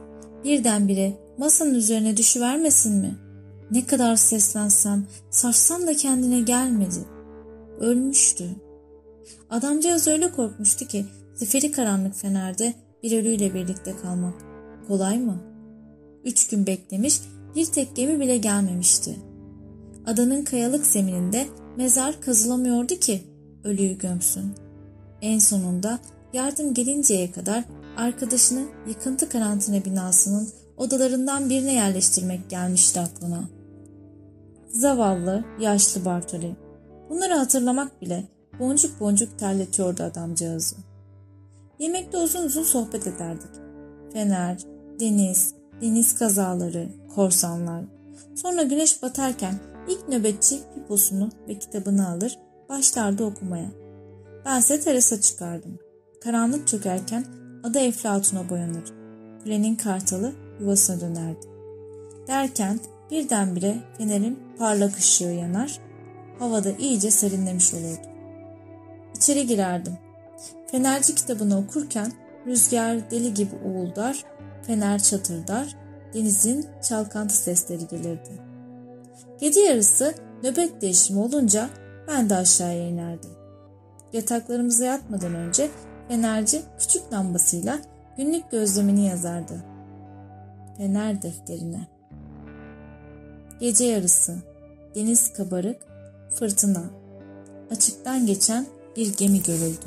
Birdenbire masanın üzerine düşüvermesin mi? Ne kadar seslensem, sarsam da kendine gelmedi. Ölmüştü. Adamcağız öyle korkmuştu ki zifiri karanlık Fener'de bir ölüyle birlikte kalmak. Kolay mı? Üç gün beklemiş, bir tek gemi bile gelmemişti. Adanın kayalık zemininde mezar kazılamıyordu ki ölüyü gömsün. En sonunda yardım gelinceye kadar arkadaşını yıkıntı karantina binasının odalarından birine yerleştirmek gelmişti aklına. Zavallı, yaşlı Bartoli. Bunları hatırlamak bile boncuk boncuk terletiyordu adamcağızı. Yemekte uzun uzun sohbet ederdik. Fener, deniz, deniz kazaları, korsanlar. Sonra güneş batarken ilk nöbetçi piposunu ve kitabını alır, başlardı okumaya. Bense terasa çıkardım. Karanlık çökerken ada eflatuna boyanır. Kulenin kartalı yuvasına dönerdi. Derken birdenbire fenerin parlak ışığı yanar, havada iyice serinlemiş olurdu. İçeri girerdim. Fenerci kitabını okurken rüzgar deli gibi uğuldar, fener çatırdar, denizin çalkantı sesleri gelirdi. Gece yarısı nöbet değişimi olunca ben de aşağıya inerdim. Yataklarımıza yatmadan önce fenerci küçük lambasıyla günlük gözlemini yazardı. Fener defterine. Gece yarısı, deniz kabarık, fırtına. Açıktan geçen bir gemi görüldü.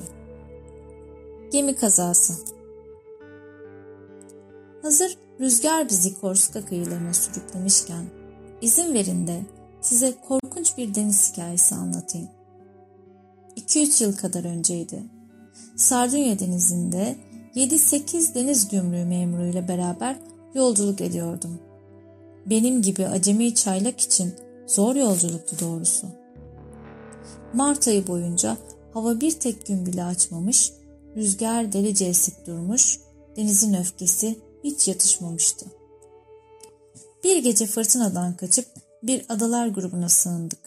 Gemi kazası. Hazır rüzgar bizi Korsika kıyılarına sürüklemişken izin verin de size korkunç bir deniz hikayesi anlatayım. 2-3 yıl kadar önceydi. Sardunya denizinde 7-8 deniz gümrüğü memuruyla beraber yolculuk ediyordum. Benim gibi acemi çaylak için zor yolculuktu doğrusu. Mart ayı boyunca hava bir tek gün bile açmamış, rüzgar delice esip durmuş, denizin öfkesi hiç yatışmamıştı. Bir gece fırtınadan kaçıp bir adalar grubuna sığındık.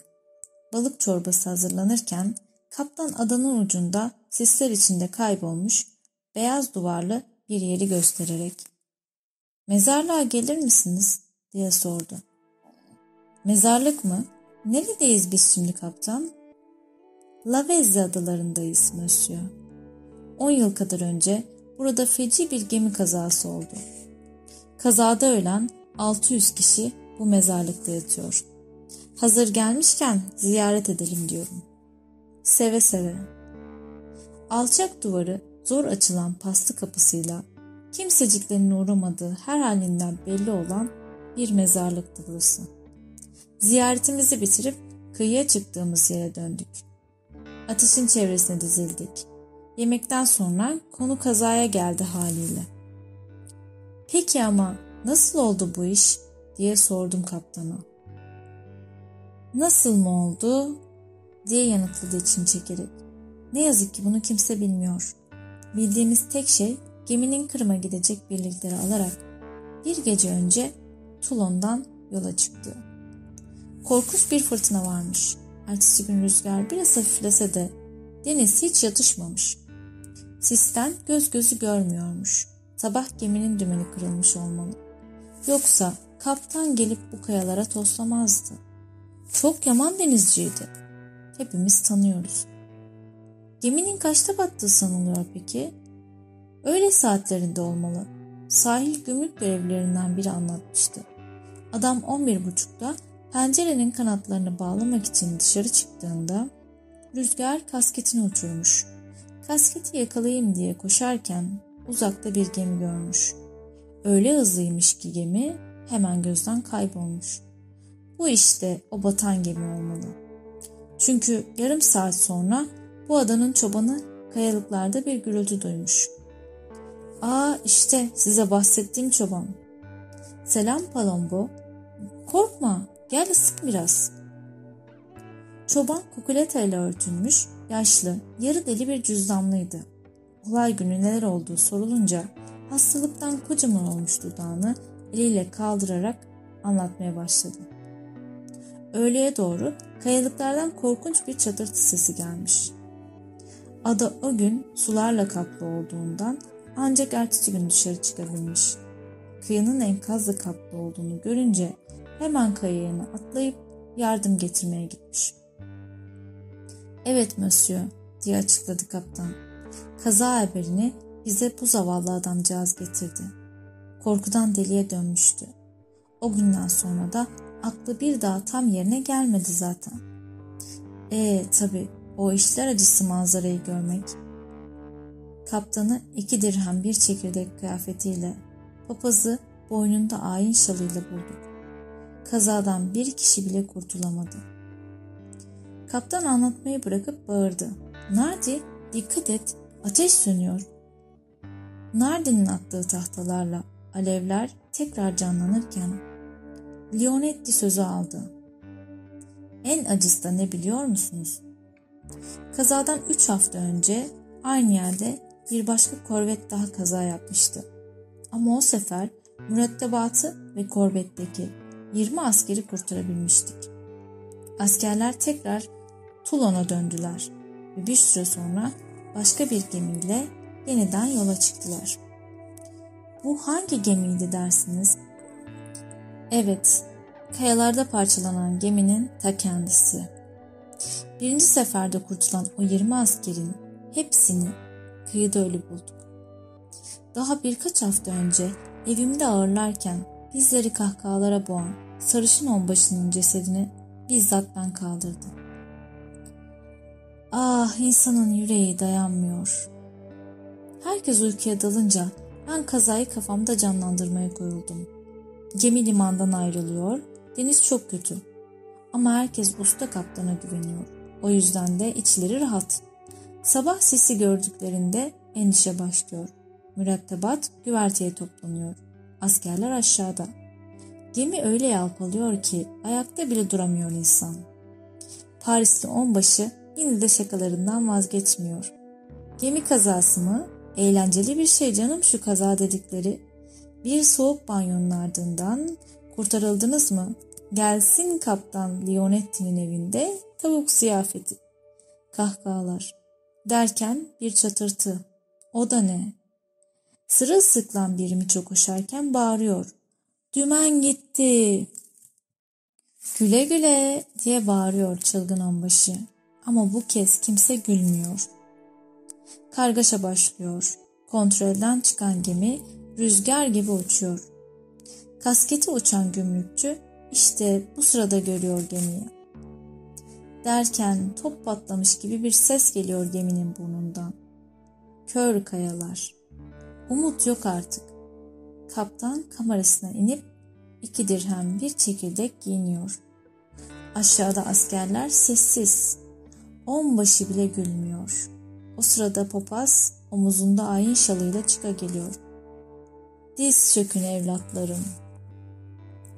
Balık çorbası hazırlanırken kaptan adanın ucunda sisler içinde kaybolmuş beyaz duvarlı bir yeri göstererek ''Mezarlığa gelir misiniz?'' diye sordu. ''Mezarlık mı? Neredeyiz biz şimdi kaptan?'' Lavezzi adalarındayız Monsieur. 10 yıl kadar önce burada feci bir gemi kazası oldu. Kazada ölen 600 kişi bu mezarlıkta yatıyor. Hazır gelmişken ziyaret edelim diyorum. Seve seve. Alçak duvarı zor açılan pastı kapısıyla kimseciklerin uğramadığı her halinden belli olan bir mezarlıktı burası. Ziyaretimizi bitirip kıyıya çıktığımız yere döndük. Ateşin çevresine dizildik. Yemekten sonra konu kazaya geldi haliyle. Peki ama nasıl oldu bu iş diye sordum kaptana. Nasıl mı oldu diye yanıtladı içim çekerek. Ne yazık ki bunu kimse bilmiyor. Bildiğimiz tek şey geminin Kırım'a gidecek birlikleri alarak bir gece önce Toulon'dan yola çıktı. Korkunç bir fırtına varmış. Ertesi gün rüzgar biraz hafiflese de deniz hiç yatışmamış. Sisten göz gözü görmüyormuş. Sabah geminin dümeni kırılmış olmalı. Yoksa kaptan gelip bu kayalara toslamazdı. Çok yaman denizciydi. Hepimiz tanıyoruz. Geminin kaçta battığı sanılıyor peki? Öyle saatlerinde olmalı. Sahil gümrük görevlilerinden biri anlatmıştı. Adam 11.30'da pencerenin kanatlarını bağlamak için dışarı çıktığında rüzgar kasketini uçurmuş. Kasketi yakalayayım diye koşarken uzakta bir gemi görmüş. Öyle hızlıymış ki gemi hemen gözden kaybolmuş. Bu işte o batan gemi olmalı. Çünkü yarım saat sonra bu adanın çobanı kayalıklarda bir gürültü duymuş. Aa işte size bahsettiğim çoban. Selam Palombo. Korkma gel ısıt biraz. Çoban kukuleta ile örtülmüş, yaşlı, yarı deli bir cüzdanlıydı. Olay günü neler olduğu sorulunca hastalıktan kocaman olmuş dudağını eliyle kaldırarak anlatmaya başladı. Öğleye doğru kayalıklardan korkunç bir çatırtı sesi gelmiş. Ada o gün sularla kaplı olduğundan ancak ertesi gün dışarı çıkabilmiş. Kıyının enkazla kaplı olduğunu görünce hemen kayığına atlayıp yardım getirmeye gitmiş. Evet monsieur diye açıkladı kaptan. Kaza haberini bize bu zavallı adamcağız getirdi. Korkudan deliye dönmüştü. O günden sonra da aklı bir daha tam yerine gelmedi zaten. Ee tabi o işler acısı manzarayı görmek. Kaptanı iki dirhem bir çekirdek kıyafetiyle, papazı boynunda ayin şalıyla bulduk. Kazadan bir kişi bile kurtulamadı. Kaptan anlatmayı bırakıp bağırdı. Nardi dikkat et ateş sönüyor. Nardi'nin attığı tahtalarla alevler tekrar canlanırken Leonetti sözü aldı. En acısı da ne biliyor musunuz? Kazadan 3 hafta önce aynı yerde bir başka korvet daha kaza yapmıştı. Ama o sefer mürettebatı ve korvetteki 20 askeri kurtarabilmiştik. Askerler tekrar Toulon'a döndüler ve bir süre sonra başka bir gemiyle yeniden yola çıktılar. Bu hangi gemiydi dersiniz? Evet, kayalarda parçalanan geminin ta kendisi. Birinci seferde kurtulan o 20 askerin hepsini kıyıda ölü bulduk. Daha birkaç hafta önce evimde ağırlarken bizleri kahkahalara boğan sarışın onbaşının cesedini bizzat ben kaldırdım. Ah insanın yüreği dayanmıyor. Herkes uykuya dalınca ben kazayı kafamda canlandırmaya koyuldum. Gemi limandan ayrılıyor, deniz çok kötü. Ama herkes usta kaptana güveniyor. O yüzden de içleri rahat. Sabah sesi gördüklerinde endişe başlıyor. Mürettebat güverteye toplanıyor. Askerler aşağıda. Gemi öyle yalpalıyor ki ayakta bile duramıyor insan. Parisli onbaşı yine de şakalarından vazgeçmiyor. Gemi kazası mı? Eğlenceli bir şey canım şu kaza dedikleri. Bir soğuk banyonun ardından kurtarıldınız mı? Gelsin kaptan Leonetti'nin evinde tavuk ziyafeti. Kahkahalar. Derken bir çatırtı. O da ne? Sırılsıklam birimi çok koşarken bağırıyor. Dümen gitti. Güle güle diye bağırıyor çılgın onbaşı. Ama bu kez kimse gülmüyor. Kargaşa başlıyor. Kontrolden çıkan gemi rüzgar gibi uçuyor. Kasketi uçan gümrükçü işte bu sırada görüyor gemiyi. Derken top patlamış gibi bir ses geliyor geminin burnundan. Kör kayalar. Umut yok artık. Kaptan kamerasına inip iki dirhem bir çekirdek giyiniyor. Aşağıda askerler sessiz. Onbaşı bile gülmüyor. O sırada papaz omuzunda ayin şalıyla çıka geliyor. Diz çökün evlatlarım.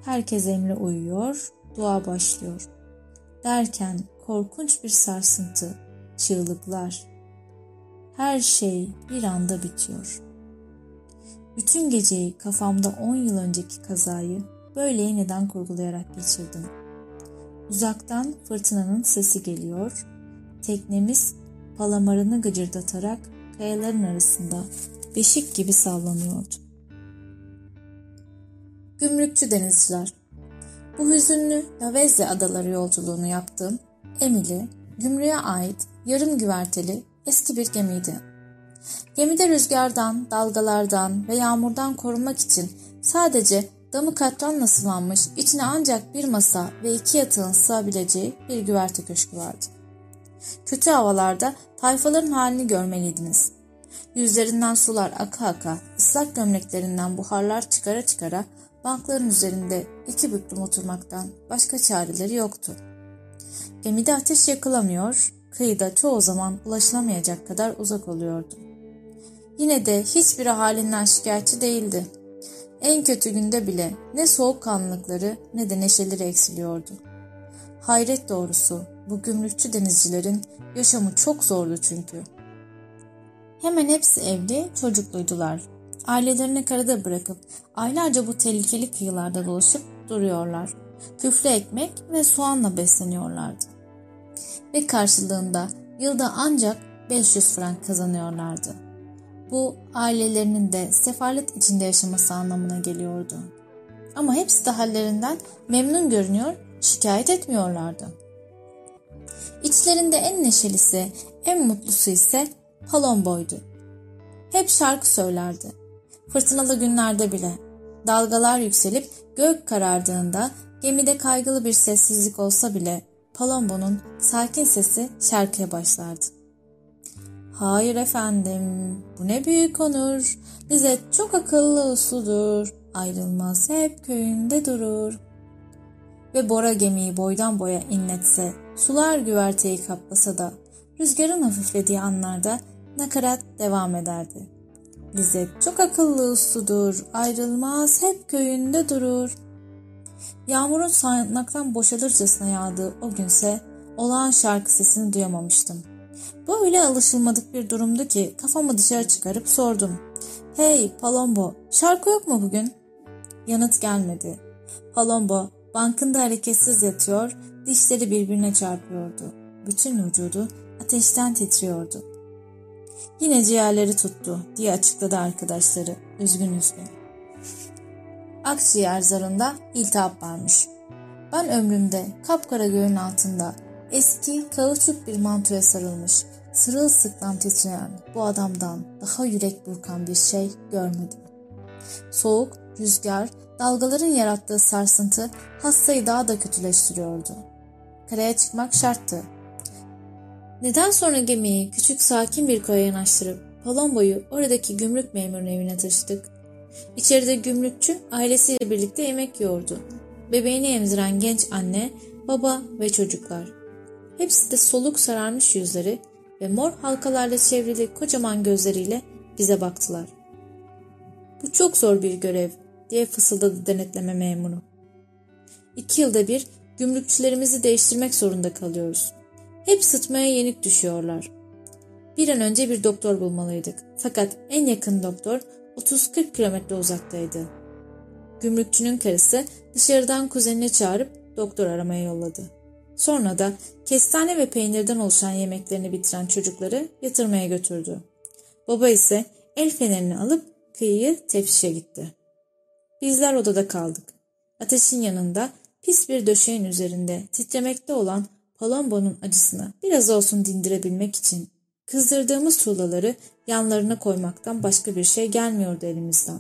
Herkes emre uyuyor, dua başlıyor. Derken korkunç bir sarsıntı, çığlıklar. Her şey bir anda bitiyor. Bütün geceyi kafamda 10 yıl önceki kazayı böyle yeniden kurgulayarak geçirdim. Uzaktan fırtınanın sesi geliyor. Teknemiz palamarını gıcırdatarak kayaların arasında beşik gibi sallanıyordu. Gümrükçü denizciler Bu hüzünlü Lavezze adaları yolculuğunu yaptığım Emily, gümrüğe ait yarım güverteli eski bir gemiydi. Gemide rüzgardan, dalgalardan ve yağmurdan korunmak için sadece damı katranla sıvanmış içine ancak bir masa ve iki yatağın sığabileceği bir güverte köşkü vardı. Kötü havalarda tayfaların halini görmeliydiniz. Yüzlerinden sular aka aka, ıslak gömleklerinden buharlar çıkara çıkara bankların üzerinde iki büklüm oturmaktan başka çareleri yoktu. Gemide ateş yakılamıyor, kıyıda çoğu zaman ulaşılamayacak kadar uzak oluyordu. Yine de hiçbiri halinden şikayetçi değildi. En kötü günde bile ne soğukkanlılıkları ne de neşeleri eksiliyordu. Hayret doğrusu bu gümrükçü denizcilerin yaşamı çok zordu çünkü. Hemen hepsi evli, çocukluydular. Ailelerini karada bırakıp aylarca bu tehlikeli kıyılarda dolaşıp duruyorlar. Küflü ekmek ve soğanla besleniyorlardı. Ve karşılığında yılda ancak 500 frank kazanıyorlardı. Bu ailelerinin de sefalet içinde yaşaması anlamına geliyordu. Ama hepsi de hallerinden memnun görünüyor, şikayet etmiyorlardı. İçlerinde en neşelisi, en mutlusu ise Palombo'ydu. Hep şarkı söylerdi. Fırtınalı günlerde bile. Dalgalar yükselip gök karardığında gemide kaygılı bir sessizlik olsa bile Palombo'nun sakin sesi şarkıya başlardı. Hayır efendim, bu ne büyük onur. Lizet çok akıllı usludur. Ayrılmaz hep köyünde durur. Ve Bora gemiyi boydan boya inletse, sular güverteyi kaplasa da, rüzgarın hafiflediği anlarda nakarat devam ederdi. Lizet çok akıllı usludur, ayrılmaz hep köyünde durur. Yağmurun sağanaktan boşalırcasına yağdığı o günse olağan şarkı sesini duyamamıştım.'' Bu öyle alışılmadık bir durumdu ki kafamı dışarı çıkarıp sordum. Hey Palombo şarkı yok mu bugün? Yanıt gelmedi. Palombo bankında hareketsiz yatıyor, dişleri birbirine çarpıyordu. Bütün vücudu ateşten titriyordu. Yine ciğerleri tuttu diye açıkladı arkadaşları üzgün üzgün. Akciğer zarında iltihap varmış. Ben ömrümde kapkara göğün altında Eski, kauçuk bir mantoya sarılmış, sırılsıklam titreyen bu adamdan daha yürek burkan bir şey görmedim. Soğuk, rüzgar, dalgaların yarattığı sarsıntı hastayı daha da kötüleştiriyordu. Karaya çıkmak şarttı. Neden sonra gemiyi küçük sakin bir koya yanaştırıp Palombo'yu oradaki gümrük memurunun evine taşıdık? İçeride gümrükçü ailesiyle birlikte yemek yiyordu. Bebeğini emziren genç anne, baba ve çocuklar. Hepsi de soluk sararmış yüzleri ve mor halkalarla çevrili kocaman gözleriyle bize baktılar. Bu çok zor bir görev diye fısıldadı denetleme memuru. İki yılda bir gümrükçülerimizi değiştirmek zorunda kalıyoruz. Hep sıtmaya yenik düşüyorlar. Bir an önce bir doktor bulmalıydık. Fakat en yakın doktor 30-40 kilometre uzaktaydı. Gümrükçünün karısı dışarıdan kuzenini çağırıp doktor aramaya yolladı. Sonra da kestane ve peynirden oluşan yemeklerini bitiren çocukları yatırmaya götürdü. Baba ise el fenerini alıp kıyıyı tefşişe gitti. Bizler odada kaldık. Ateşin yanında pis bir döşeğin üzerinde titremekte olan Palombo'nun acısını biraz olsun dindirebilmek için kızdırdığımız tuğlaları yanlarına koymaktan başka bir şey gelmiyordu elimizden.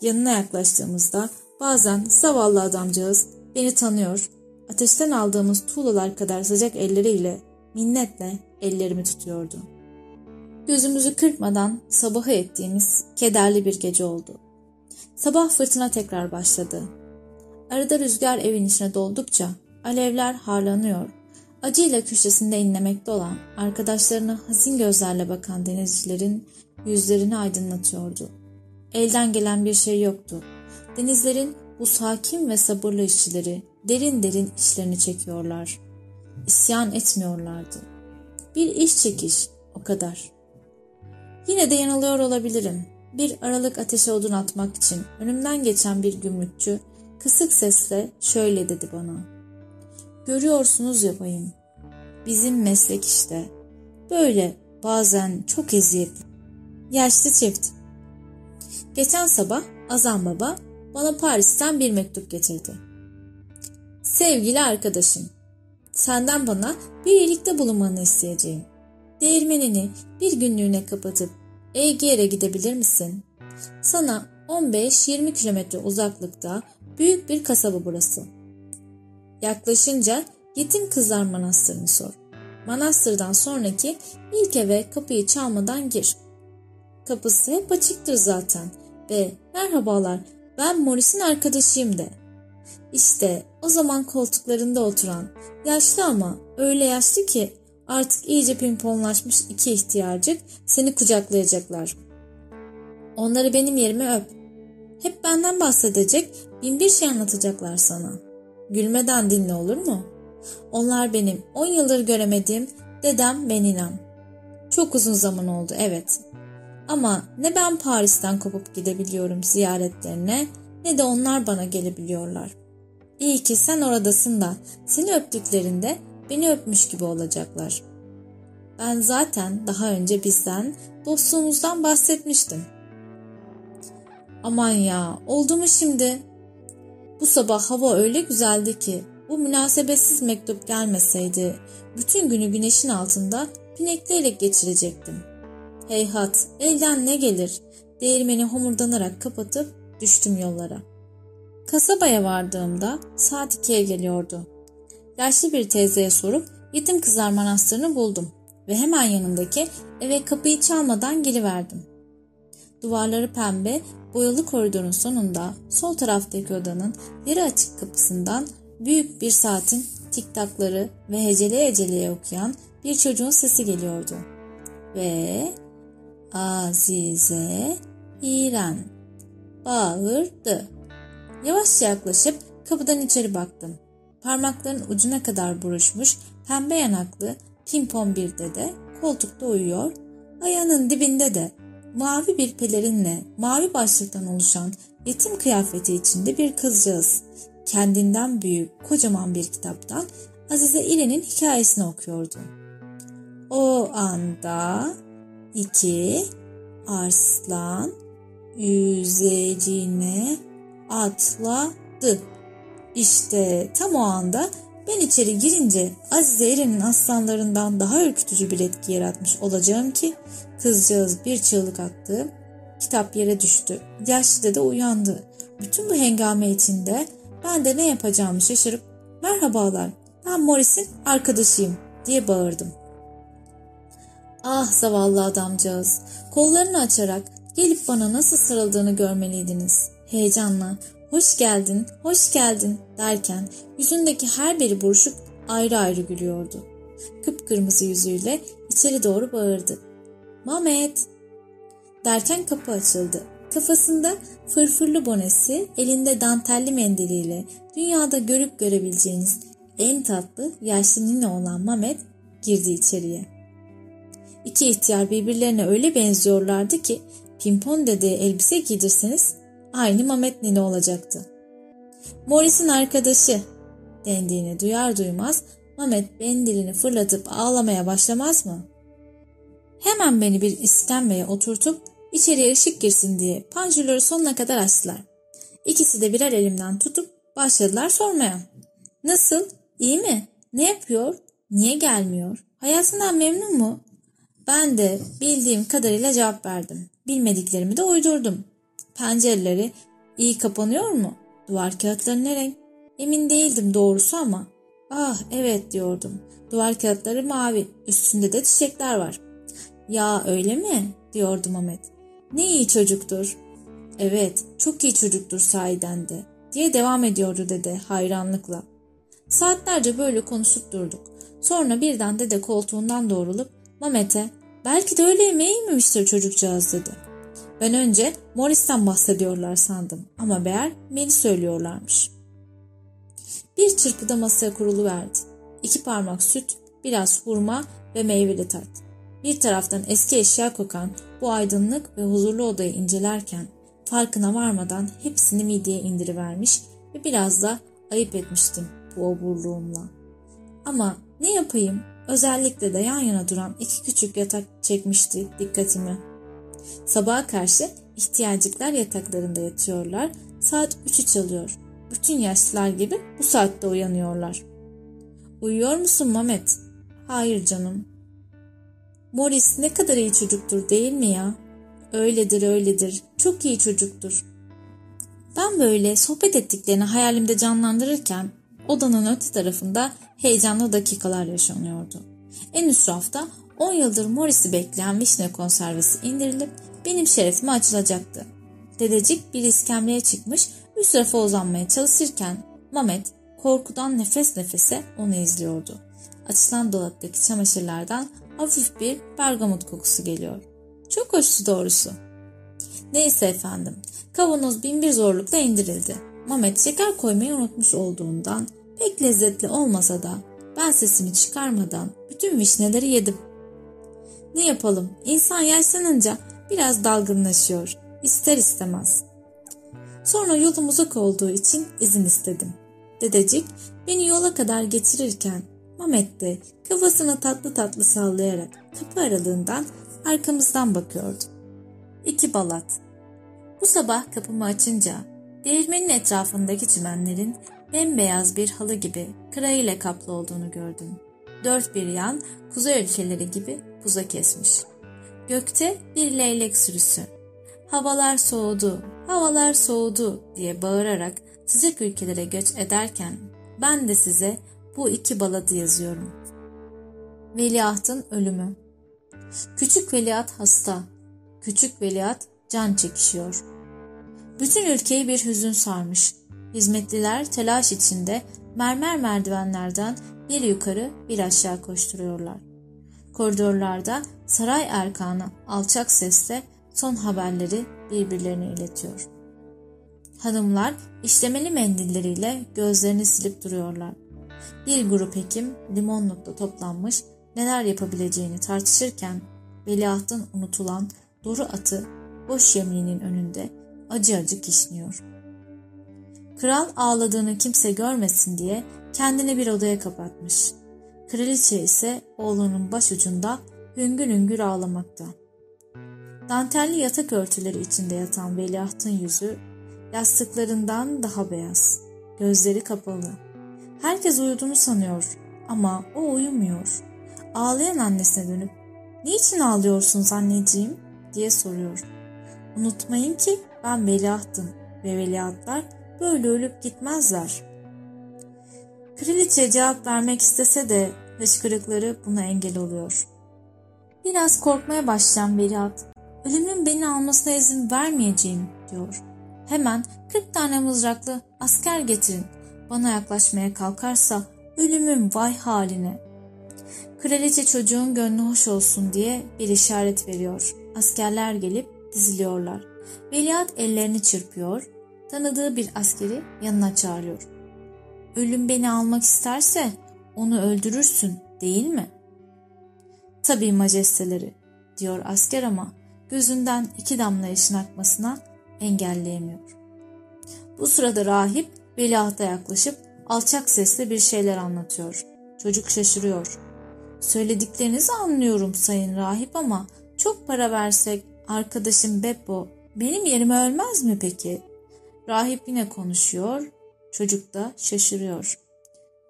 Yanına yaklaştığımızda bazen zavallı adamcağız beni tanıyor, ateşten aldığımız tuğlalar kadar sıcak elleriyle minnetle ellerimi tutuyordu. Gözümüzü kırpmadan sabahı ettiğimiz kederli bir gece oldu. Sabah fırtına tekrar başladı. Arada rüzgar evin içine doldukça alevler harlanıyor, acıyla köşesinde inlemekte olan arkadaşlarına hazin gözlerle bakan denizcilerin yüzlerini aydınlatıyordu. Elden gelen bir şey yoktu. Denizlerin bu sakin ve sabırlı işçileri derin derin işlerini çekiyorlar. İsyan etmiyorlardı. Bir iş çekiş, o kadar. Yine de yanılıyor olabilirim. Bir aralık ateşe odun atmak için önümden geçen bir gümrükçü kısık sesle şöyle dedi bana. Görüyorsunuz ya bayım. Bizim meslek işte. Böyle bazen çok eziyetli. Yaşlı çift. Geçen sabah Azam Baba bana Paris'ten bir mektup getirdi. Sevgili arkadaşım, senden bana bir iyilikte bulunmanı isteyeceğim. Değirmenini bir günlüğüne kapatıp Egeer'e gidebilir misin? Sana 15-20 kilometre uzaklıkta büyük bir kasaba burası. Yaklaşınca Yetim Kızlar Manastırı'nı sor. Manastırdan sonraki ilk eve kapıyı çalmadan gir. Kapısı hep açıktır zaten ve merhabalar ben Morris'in arkadaşıyım de. İşte o zaman koltuklarında oturan, yaşlı ama öyle yaşlı ki artık iyice pimponlaşmış iki ihtiyacık seni kucaklayacaklar. Onları benim yerime öp. Hep benden bahsedecek, bin bir şey anlatacaklar sana. Gülmeden dinle olur mu? Onlar benim on yıldır göremediğim dedem Beninam. Çok uzun zaman oldu evet. Ama ne ben Paris'ten kopup gidebiliyorum ziyaretlerine ne de onlar bana gelebiliyorlar. İyi ki sen oradasın da seni öptüklerinde beni öpmüş gibi olacaklar. Ben zaten daha önce bizden, dostluğumuzdan bahsetmiştim. Aman ya, oldu mu şimdi? Bu sabah hava öyle güzeldi ki bu münasebetsiz mektup gelmeseydi bütün günü güneşin altında pinekleyerek geçirecektim. Heyhat, elden ne gelir? Değirmeni homurdanarak kapatıp düştüm yollara. Kasabaya vardığımda saat ikiye geliyordu. Yaşlı bir teyzeye sorup yetim kızlar manastırını buldum ve hemen yanındaki eve kapıyı çalmadan giriverdim. Duvarları pembe, boyalı koridorun sonunda sol taraftaki odanın yarı açık kapısından büyük bir saatin tiktakları ve heceleye heceleye okuyan bir çocuğun sesi geliyordu. Ve Azize İren bağırdı. Yavaşça yaklaşıp kapıdan içeri baktım. Parmakların ucuna kadar buruşmuş pembe yanaklı pimpon bir dede koltukta uyuyor. Ayağının dibinde de mavi bir pelerinle mavi başlıktan oluşan yetim kıyafeti içinde bir kızcağız. Kendinden büyük kocaman bir kitaptan Azize İren'in hikayesini okuyordu. O anda iki arslan üzerine atladı. İşte tam o anda ben içeri girince Azize Eren'in aslanlarından daha ürkütücü bir etki yaratmış olacağım ki kızcağız bir çığlık attı. Kitap yere düştü. Yaşlı dede uyandı. Bütün bu hengame içinde ben de ne yapacağımı şaşırıp merhabalar ben Morris'in arkadaşıyım diye bağırdım. Ah zavallı adamcağız kollarını açarak gelip bana nasıl sarıldığını görmeliydiniz. Heyecanla hoş geldin, hoş geldin derken yüzündeki her biri buruşup ayrı ayrı gülüyordu. Kıpkırmızı yüzüyle içeri doğru bağırdı. Mamet! Derken kapı açıldı. Kafasında fırfırlı bonesi, elinde dantelli mendiliyle dünyada görüp görebileceğiniz en tatlı yaşlı nine olan Mamet girdi içeriye. İki ihtiyar birbirlerine öyle benziyorlardı ki pimpon dedeye elbise giydirseniz aynı Mamet nine olacaktı. Morris'in arkadaşı dendiğini duyar duymaz Mamet benim dilini fırlatıp ağlamaya başlamaz mı? Hemen beni bir iskembeye oturtup içeriye ışık girsin diye panjurları sonuna kadar açtılar. İkisi de birer elimden tutup başladılar sormaya. Nasıl? İyi mi? Ne yapıyor? Niye gelmiyor? Hayatından memnun mu? Ben de bildiğim kadarıyla cevap verdim. Bilmediklerimi de uydurdum. Pencereleri iyi kapanıyor mu? Duvar kağıtları ne renk? Emin değildim doğrusu ama. Ah evet diyordum. Duvar kağıtları mavi. Üstünde de çiçekler var. Ya öyle mi? diyordu Mehmet. Ne iyi çocuktur. Evet çok iyi çocuktur sahiden de diye devam ediyordu dede hayranlıkla. Saatlerce böyle konuşup durduk. Sonra birden dede koltuğundan doğrulup Mehmet'e belki de öyle yemeği yememiştir çocukcağız dedi. Ben önce Morris'ten bahsediyorlar sandım ama meğer beni söylüyorlarmış. Bir çırpıda masaya kurulu verdi. İki parmak süt, biraz hurma ve meyveli tart. Bir taraftan eski eşya kokan bu aydınlık ve huzurlu odayı incelerken farkına varmadan hepsini mideye indirivermiş ve biraz da ayıp etmiştim bu oburluğumla. Ama ne yapayım özellikle de yan yana duran iki küçük yatak çekmişti dikkatimi. Sabaha karşı ihtiyacıklar yataklarında yatıyorlar. Saat 3'ü çalıyor. Bütün yaşlılar gibi bu saatte uyanıyorlar. Uyuyor musun Mehmet? Hayır canım. Morris ne kadar iyi çocuktur değil mi ya? Öyledir öyledir. Çok iyi çocuktur. Ben böyle sohbet ettiklerini hayalimde canlandırırken odanın öte tarafında heyecanlı dakikalar yaşanıyordu. En üst rafta 10 yıldır Morris'i bekleyen vişne konservesi indirilip benim şerefime açılacaktı. Dedecik bir iskemleye çıkmış üst rafa uzanmaya çalışırken Mamet korkudan nefes nefese onu izliyordu. Açılan dolaptaki çamaşırlardan hafif bir bergamot kokusu geliyor. Çok hoştu doğrusu. Neyse efendim, kavanoz bin bir zorlukla indirildi. Mamet şeker koymayı unutmuş olduğundan pek lezzetli olmasa da ben sesimi çıkarmadan bütün vişneleri yedim. Ne yapalım, insan yaşlanınca biraz dalgınlaşıyor, ister istemez. Sonra yolum uzak olduğu için izin istedim. Dedecik beni yola kadar getirirken Mehmet de kafasını tatlı tatlı sallayarak kapı aralığından arkamızdan bakıyordu. İki balat. Bu sabah kapımı açınca değirmenin etrafındaki çimenlerin bembeyaz bir halı gibi kırayla kaplı olduğunu gördüm. Dört bir yan kuzey ülkeleri gibi buza kesmiş. Gökte bir leylek sürüsü. Havalar soğudu, havalar soğudu diye bağırarak sıcak ülkelere göç ederken ben de size bu iki baladı yazıyorum. Veliahtın ölümü Küçük veliaht hasta, küçük veliaht can çekişiyor. Bütün ülkeyi bir hüzün sarmış. Hizmetliler telaş içinde mermer merdivenlerden bir yukarı bir aşağı koşturuyorlar. Koridorlarda saray erkanı alçak sesle son haberleri birbirlerine iletiyor. Hanımlar işlemeli mendilleriyle gözlerini silip duruyorlar. Bir grup hekim limonlukta toplanmış neler yapabileceğini tartışırken veliahtın unutulan doğru atı boş yemeğinin önünde acı acı kişniyor. Kral ağladığını kimse görmesin diye kendini bir odaya kapatmış. Kraliçe ise oğlunun başucunda hüngür hüngür ağlamakta. Dantelli yatak örtüleri içinde yatan veliahtın yüzü yastıklarından daha beyaz. Gözleri kapalı. Herkes uyuduğunu sanıyor ama o uyumuyor. Ağlayan annesine dönüp ''Niçin ağlıyorsunuz anneciğim?'' diye soruyor. Unutmayın ki ben veliahtım ve veliahtlar böyle ölüp gitmezler. Kraliçe cevap vermek istese de hıçkırıkları buna engel oluyor. Biraz korkmaya başlayan veliaht, ölümün beni almasına izin vermeyeceğim diyor. Hemen 40 tane mızraklı asker getirin. Bana yaklaşmaya kalkarsa ölümün vay haline. Kraliçe çocuğun gönlü hoş olsun diye bir işaret veriyor. Askerler gelip diziliyorlar. Veliaht ellerini çırpıyor, tanıdığı bir askeri yanına çağırıyor. Ölüm beni almak isterse onu öldürürsün değil mi? Tabii majesteleri diyor asker ama gözünden iki damla yaşın akmasına engelleyemiyor. Bu sırada rahip veliahta yaklaşıp alçak sesle bir şeyler anlatıyor. Çocuk şaşırıyor. Söylediklerinizi anlıyorum sayın rahip ama çok para versek arkadaşım Beppo benim yerime ölmez mi peki? Rahip yine konuşuyor. Çocuk da şaşırıyor.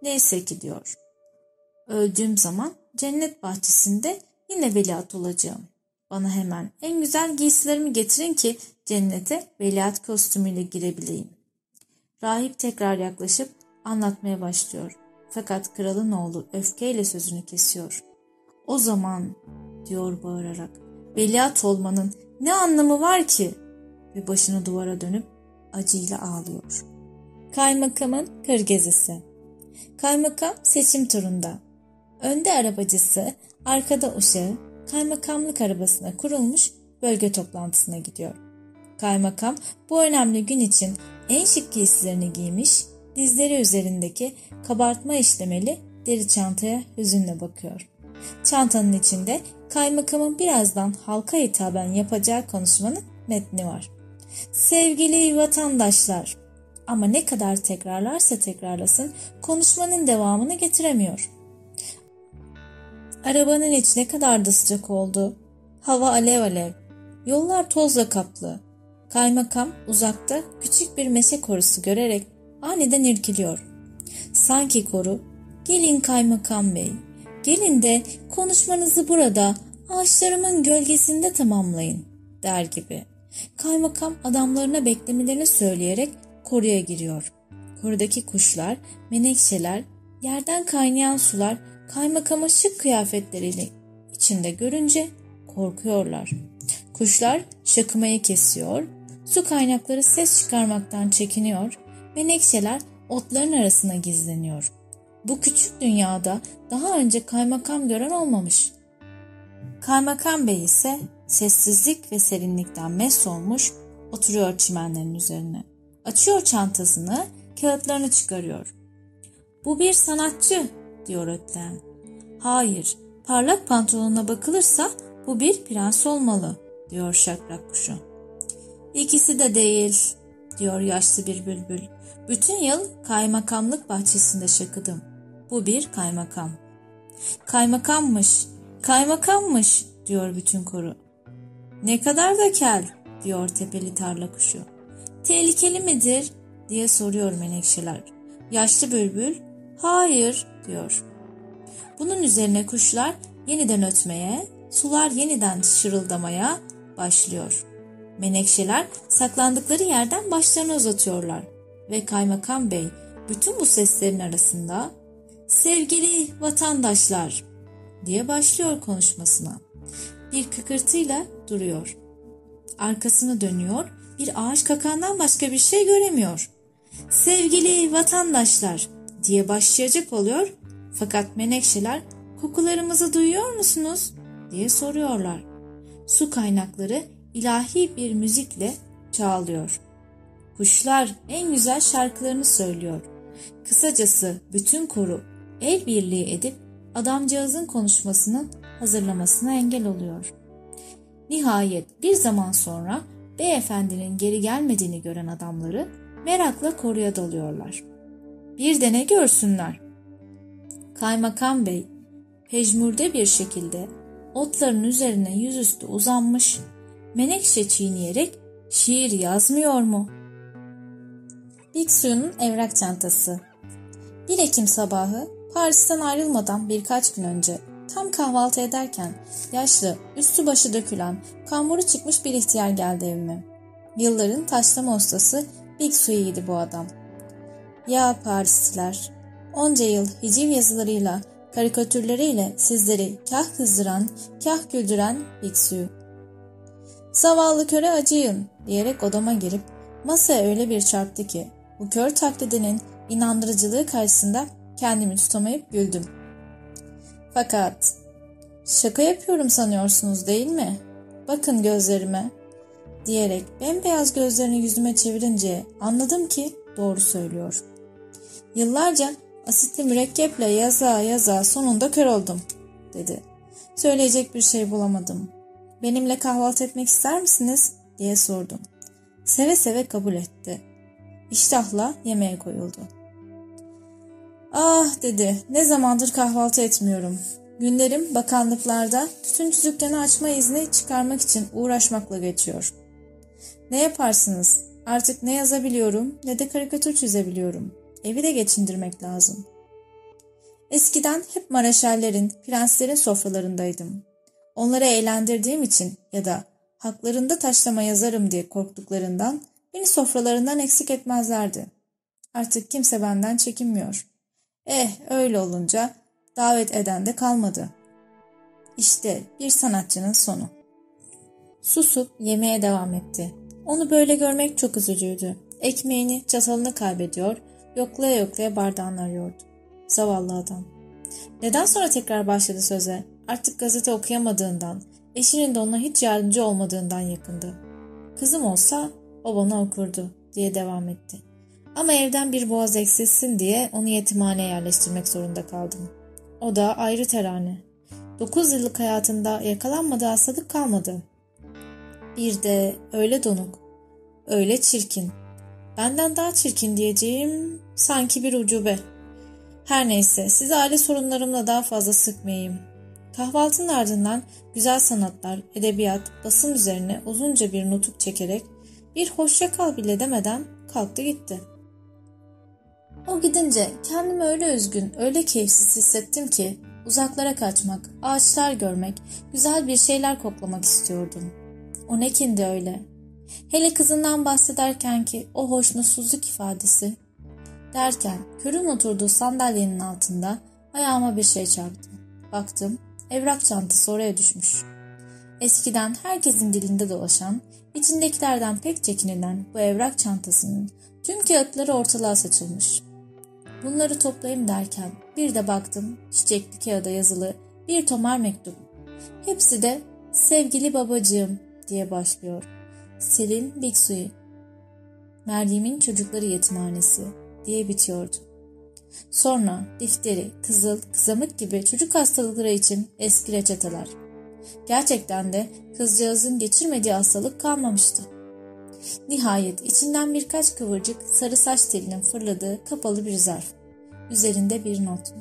Neyse ki diyor. Öldüğüm zaman cennet bahçesinde yine veliaht olacağım. Bana hemen en güzel giysilerimi getirin ki cennete veliaht kostümüyle girebileyim. Rahip tekrar yaklaşıp anlatmaya başlıyor. Fakat kralın oğlu öfkeyle sözünü kesiyor. O zaman diyor bağırarak veliaht olmanın ne anlamı var ki? Ve başını duvara dönüp acıyla ağlıyor. Kaymakamın kır gezisi Kaymakam seçim turunda. Önde arabacısı, arkada uşağı, kaymakamlık arabasına kurulmuş bölge toplantısına gidiyor. Kaymakam bu önemli gün için en şık giysilerini giymiş, dizleri üzerindeki kabartma işlemeli deri çantaya hüzünle bakıyor. Çantanın içinde kaymakamın birazdan halka hitaben yapacağı konuşmanın metni var. Sevgili vatandaşlar ama ne kadar tekrarlarsa tekrarlasın konuşmanın devamını getiremiyor. Arabanın içi ne kadar da sıcak oldu. Hava alev alev. Yollar tozla kaplı. Kaymakam uzakta küçük bir meşe korusu görerek aniden irkiliyor. Sanki koru, gelin kaymakam bey, gelin de konuşmanızı burada ağaçlarımın gölgesinde tamamlayın der gibi. Kaymakam adamlarına beklemelerini söyleyerek koruya giriyor. Korudaki kuşlar, menekşeler, yerden kaynayan sular kaymakama şık kıyafetleriyle içinde görünce korkuyorlar. Kuşlar şakımayı kesiyor, su kaynakları ses çıkarmaktan çekiniyor, menekşeler otların arasına gizleniyor. Bu küçük dünyada daha önce kaymakam gören olmamış. Kaymakam bey ise sessizlik ve serinlikten mest olmuş oturuyor çimenlerin üzerine. Açıyor çantasını, kağıtlarını çıkarıyor. Bu bir sanatçı diyor ötleyen. Hayır, parlak pantolonuna bakılırsa bu bir prens olmalı diyor şakrak kuşu. İkisi de değil diyor yaşlı bir bülbül. Bütün yıl kaymakamlık bahçesinde şakıdım. Bu bir kaymakam. Kaymakammış, kaymakammış diyor bütün koru. Ne kadar da kel diyor tepeli tarla kuşu. Tehlikeli midir diye soruyor menekşeler. Yaşlı bülbül hayır diyor. Bunun üzerine kuşlar yeniden ötmeye, sular yeniden şırıldamaya başlıyor. Menekşeler saklandıkları yerden başlarını uzatıyorlar ve kaymakam bey bütün bu seslerin arasında sevgili vatandaşlar diye başlıyor konuşmasına. Bir kıkırtıyla duruyor. Arkasını dönüyor, bir ağaç kakandan başka bir şey göremiyor. Sevgili vatandaşlar diye başlayacak oluyor fakat menekşeler kokularımızı duyuyor musunuz diye soruyorlar. Su kaynakları ilahi bir müzikle çağlıyor. Kuşlar en güzel şarkılarını söylüyor. Kısacası bütün koru el birliği edip adamcağızın konuşmasını hazırlamasına engel oluyor. Nihayet bir zaman sonra beyefendinin geri gelmediğini gören adamları merakla koruya dalıyorlar. Bir de ne görsünler? Kaymakam bey pejmürde bir şekilde otların üzerine yüzüstü uzanmış, menekşe çiğneyerek şiir yazmıyor mu? Biksu'nun evrak çantası 1 Ekim sabahı Paris'ten ayrılmadan birkaç gün önce tam kahvaltı ederken yaşlı, üstü başı dökülen, kamburu çıkmış bir ihtiyar geldi evime. Yılların taşlama ustası Biksu'ydi bu adam. Ya Parisliler, onca yıl hiciv yazılarıyla, karikatürleriyle sizleri kah kızdıran, kah güldüren Biksu. Zavallı köre acıyın diyerek odama girip masaya öyle bir çarptı ki bu kör taklidinin inandırıcılığı karşısında kendimi tutamayıp güldüm. Fakat şaka yapıyorum sanıyorsunuz değil mi? Bakın gözlerime diyerek bembeyaz gözlerini yüzüme çevirince anladım ki doğru söylüyor. Yıllarca asitli mürekkeple yaza yaza sonunda kör oldum, dedi. Söyleyecek bir şey bulamadım. Benimle kahvaltı etmek ister misiniz? diye sordum. Seve seve kabul etti. İştahla yemeğe koyuldu. Ah dedi, ne zamandır kahvaltı etmiyorum. Günlerim bakanlıklarda tütüncü dükkanı açma izni çıkarmak için uğraşmakla geçiyor. Ne yaparsınız? Artık ne yazabiliyorum ne de karikatür çizebiliyorum. Evi de geçindirmek lazım. Eskiden hep mareşallerin, prenslerin sofralarındaydım. Onları eğlendirdiğim için ya da haklarında taşlama yazarım diye korktuklarından beni sofralarından eksik etmezlerdi. Artık kimse benden çekinmiyor. Eh öyle olunca davet eden de kalmadı. İşte bir sanatçının sonu. Susup yemeğe devam etti. Onu böyle görmek çok üzücüydü. Ekmeğini, çatalını kaybediyor, yoklaya yoklaya bardağını arıyordu. Zavallı adam. Neden sonra tekrar başladı söze? Artık gazete okuyamadığından, eşinin de ona hiç yardımcı olmadığından yakındı. Kızım olsa o bana okurdu diye devam etti. Ama evden bir boğaz eksilsin diye onu yetimhaneye yerleştirmek zorunda kaldım. O da ayrı terane. Dokuz yıllık hayatında yakalanmadığı hastalık kalmadı. Bir de öyle donuk, öyle çirkin. Benden daha çirkin diyeceğim sanki bir ucube. Her neyse sizi aile sorunlarımla daha fazla sıkmayayım. Kahvaltının ardından güzel sanatlar, edebiyat, basın üzerine uzunca bir nutuk çekerek bir hoşça kal bile demeden kalktı gitti. O gidince kendimi öyle üzgün, öyle keyifsiz hissettim ki uzaklara kaçmak, ağaçlar görmek, güzel bir şeyler koklamak istiyordum. O ne kindi öyle. Hele kızından bahsederken ki o hoşnutsuzluk ifadesi. Derken körün oturduğu sandalyenin altında ayağıma bir şey çarptı. Baktım evrak çantası oraya düşmüş. Eskiden herkesin dilinde dolaşan, içindekilerden pek çekinilen bu evrak çantasının tüm kağıtları ortalığa saçılmış. Bunları toplayayım derken bir de baktım çiçekli kağıda yazılı bir tomar mektup. Hepsi de sevgili babacığım diye başlıyor. Selin Biksu'yu. Meryem'in çocukları yetimhanesi diye bitiyordu. Sonra difteri, kızıl, kızamık gibi çocuk hastalıkları için eski reçeteler. Gerçekten de kızcağızın geçirmediği hastalık kalmamıştı. Nihayet içinden birkaç kıvırcık sarı saç telinin fırladığı kapalı bir zarf. Üzerinde bir not.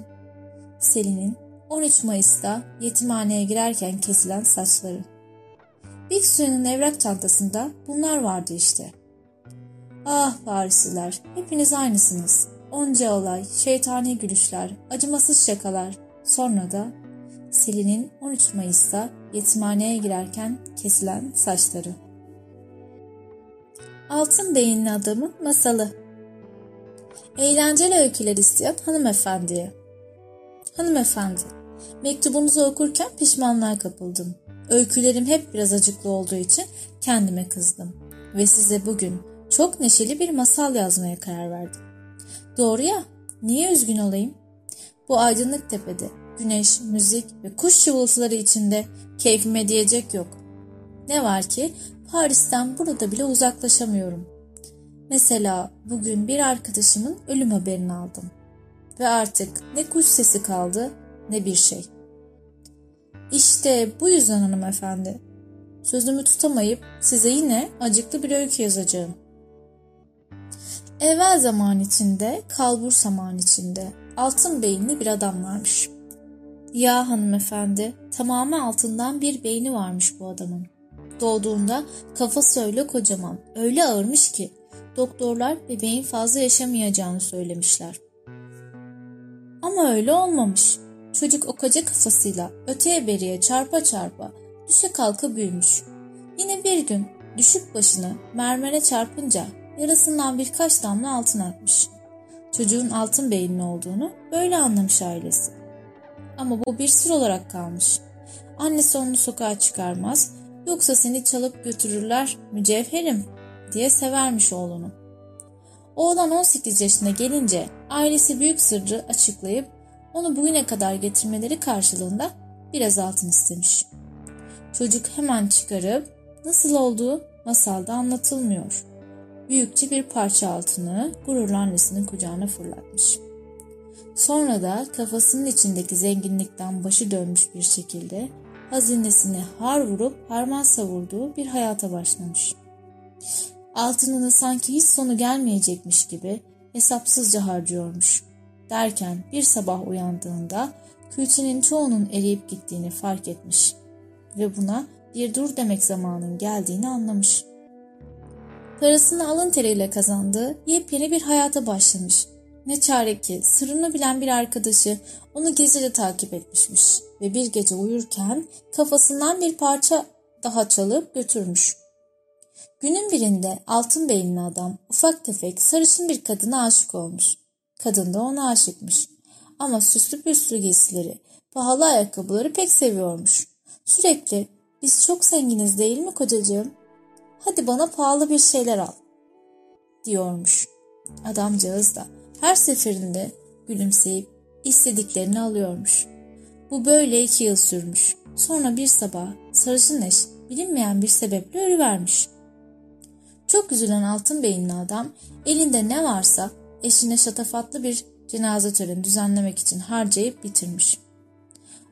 Selin'in 13 Mayıs'ta yetimhaneye girerken kesilen saçları. Big Su'nun evrak çantasında bunlar vardı işte. Ah Parisliler, hepiniz aynısınız. Onca olay, şeytani gülüşler, acımasız şakalar. Sonra da Selin'in 13 Mayıs'ta yetimhaneye girerken kesilen saçları. Altın beyinli adamın masalı. Eğlenceli öyküler isteyen hanımefendiye. Hanımefendi, mektubunuzu okurken pişmanlığa kapıldım. Öykülerim hep biraz acıklı olduğu için kendime kızdım. Ve size bugün çok neşeli bir masal yazmaya karar verdim. Doğru ya, niye üzgün olayım? Bu aydınlık tepede, güneş, müzik ve kuş şıvıltıları içinde keyfime diyecek yok. Ne var ki Paris'ten burada bile uzaklaşamıyorum. Mesela bugün bir arkadaşımın ölüm haberini aldım. Ve artık ne kuş sesi kaldı ne bir şey. İşte bu yüzden hanımefendi. Sözümü tutamayıp size yine acıklı bir öykü yazacağım. Evvel zaman içinde, kalbur zaman içinde altın beyinli bir adam varmış. Ya hanımefendi, tamamı altından bir beyni varmış bu adamın. Doğduğunda kafası öyle kocaman, öyle ağırmış ki doktorlar bebeğin fazla yaşamayacağını söylemişler. Ama öyle olmamış. Çocuk o koca kafasıyla öteye beriye çarpa çarpa düşe kalka büyümüş. Yine bir gün düşüp başını mermere çarpınca yarasından birkaç damla altın atmış. Çocuğun altın beyinli olduğunu böyle anlamış ailesi. Ama bu bir sır olarak kalmış. Annesi onu sokağa çıkarmaz, yoksa seni çalıp götürürler mücevherim diye severmiş oğlunu. Oğlan 18 yaşına gelince ailesi büyük sırrı açıklayıp onu bugüne kadar getirmeleri karşılığında biraz altın istemiş. Çocuk hemen çıkarıp nasıl olduğu masalda anlatılmıyor. Büyükçe bir parça altını gururla annesinin kucağına fırlatmış. Sonra da kafasının içindeki zenginlikten başı dönmüş bir şekilde hazinesini har vurup harman savurduğu bir hayata başlamış. Altınını sanki hiç sonu gelmeyecekmiş gibi hesapsızca harcıyormuş. Derken bir sabah uyandığında külçenin çoğunun eriyip gittiğini fark etmiş ve buna bir dur demek zamanın geldiğini anlamış. Parasını alın teriyle kazandığı yepyeni bir hayata başlamış. Ne çare ki sırrını bilen bir arkadaşı onu gizlice takip etmişmiş ve bir gece uyurken kafasından bir parça daha çalıp götürmüş. Günün birinde altın beyinli adam ufak tefek sarışın bir kadına aşık olmuş. Kadın da ona aşıkmış. Ama süslü püslü giysileri, pahalı ayakkabıları pek seviyormuş. Sürekli biz çok zenginiz değil mi kocacığım? Hadi bana pahalı bir şeyler al diyormuş. Adamcağız da her seferinde gülümseyip istediklerini alıyormuş. Bu böyle iki yıl sürmüş. Sonra bir sabah sarışın eş bilinmeyen bir sebeple ölüvermiş. Çok üzülen altın beyinli adam elinde ne varsa eşine şatafatlı bir cenaze töreni düzenlemek için harcayıp bitirmiş.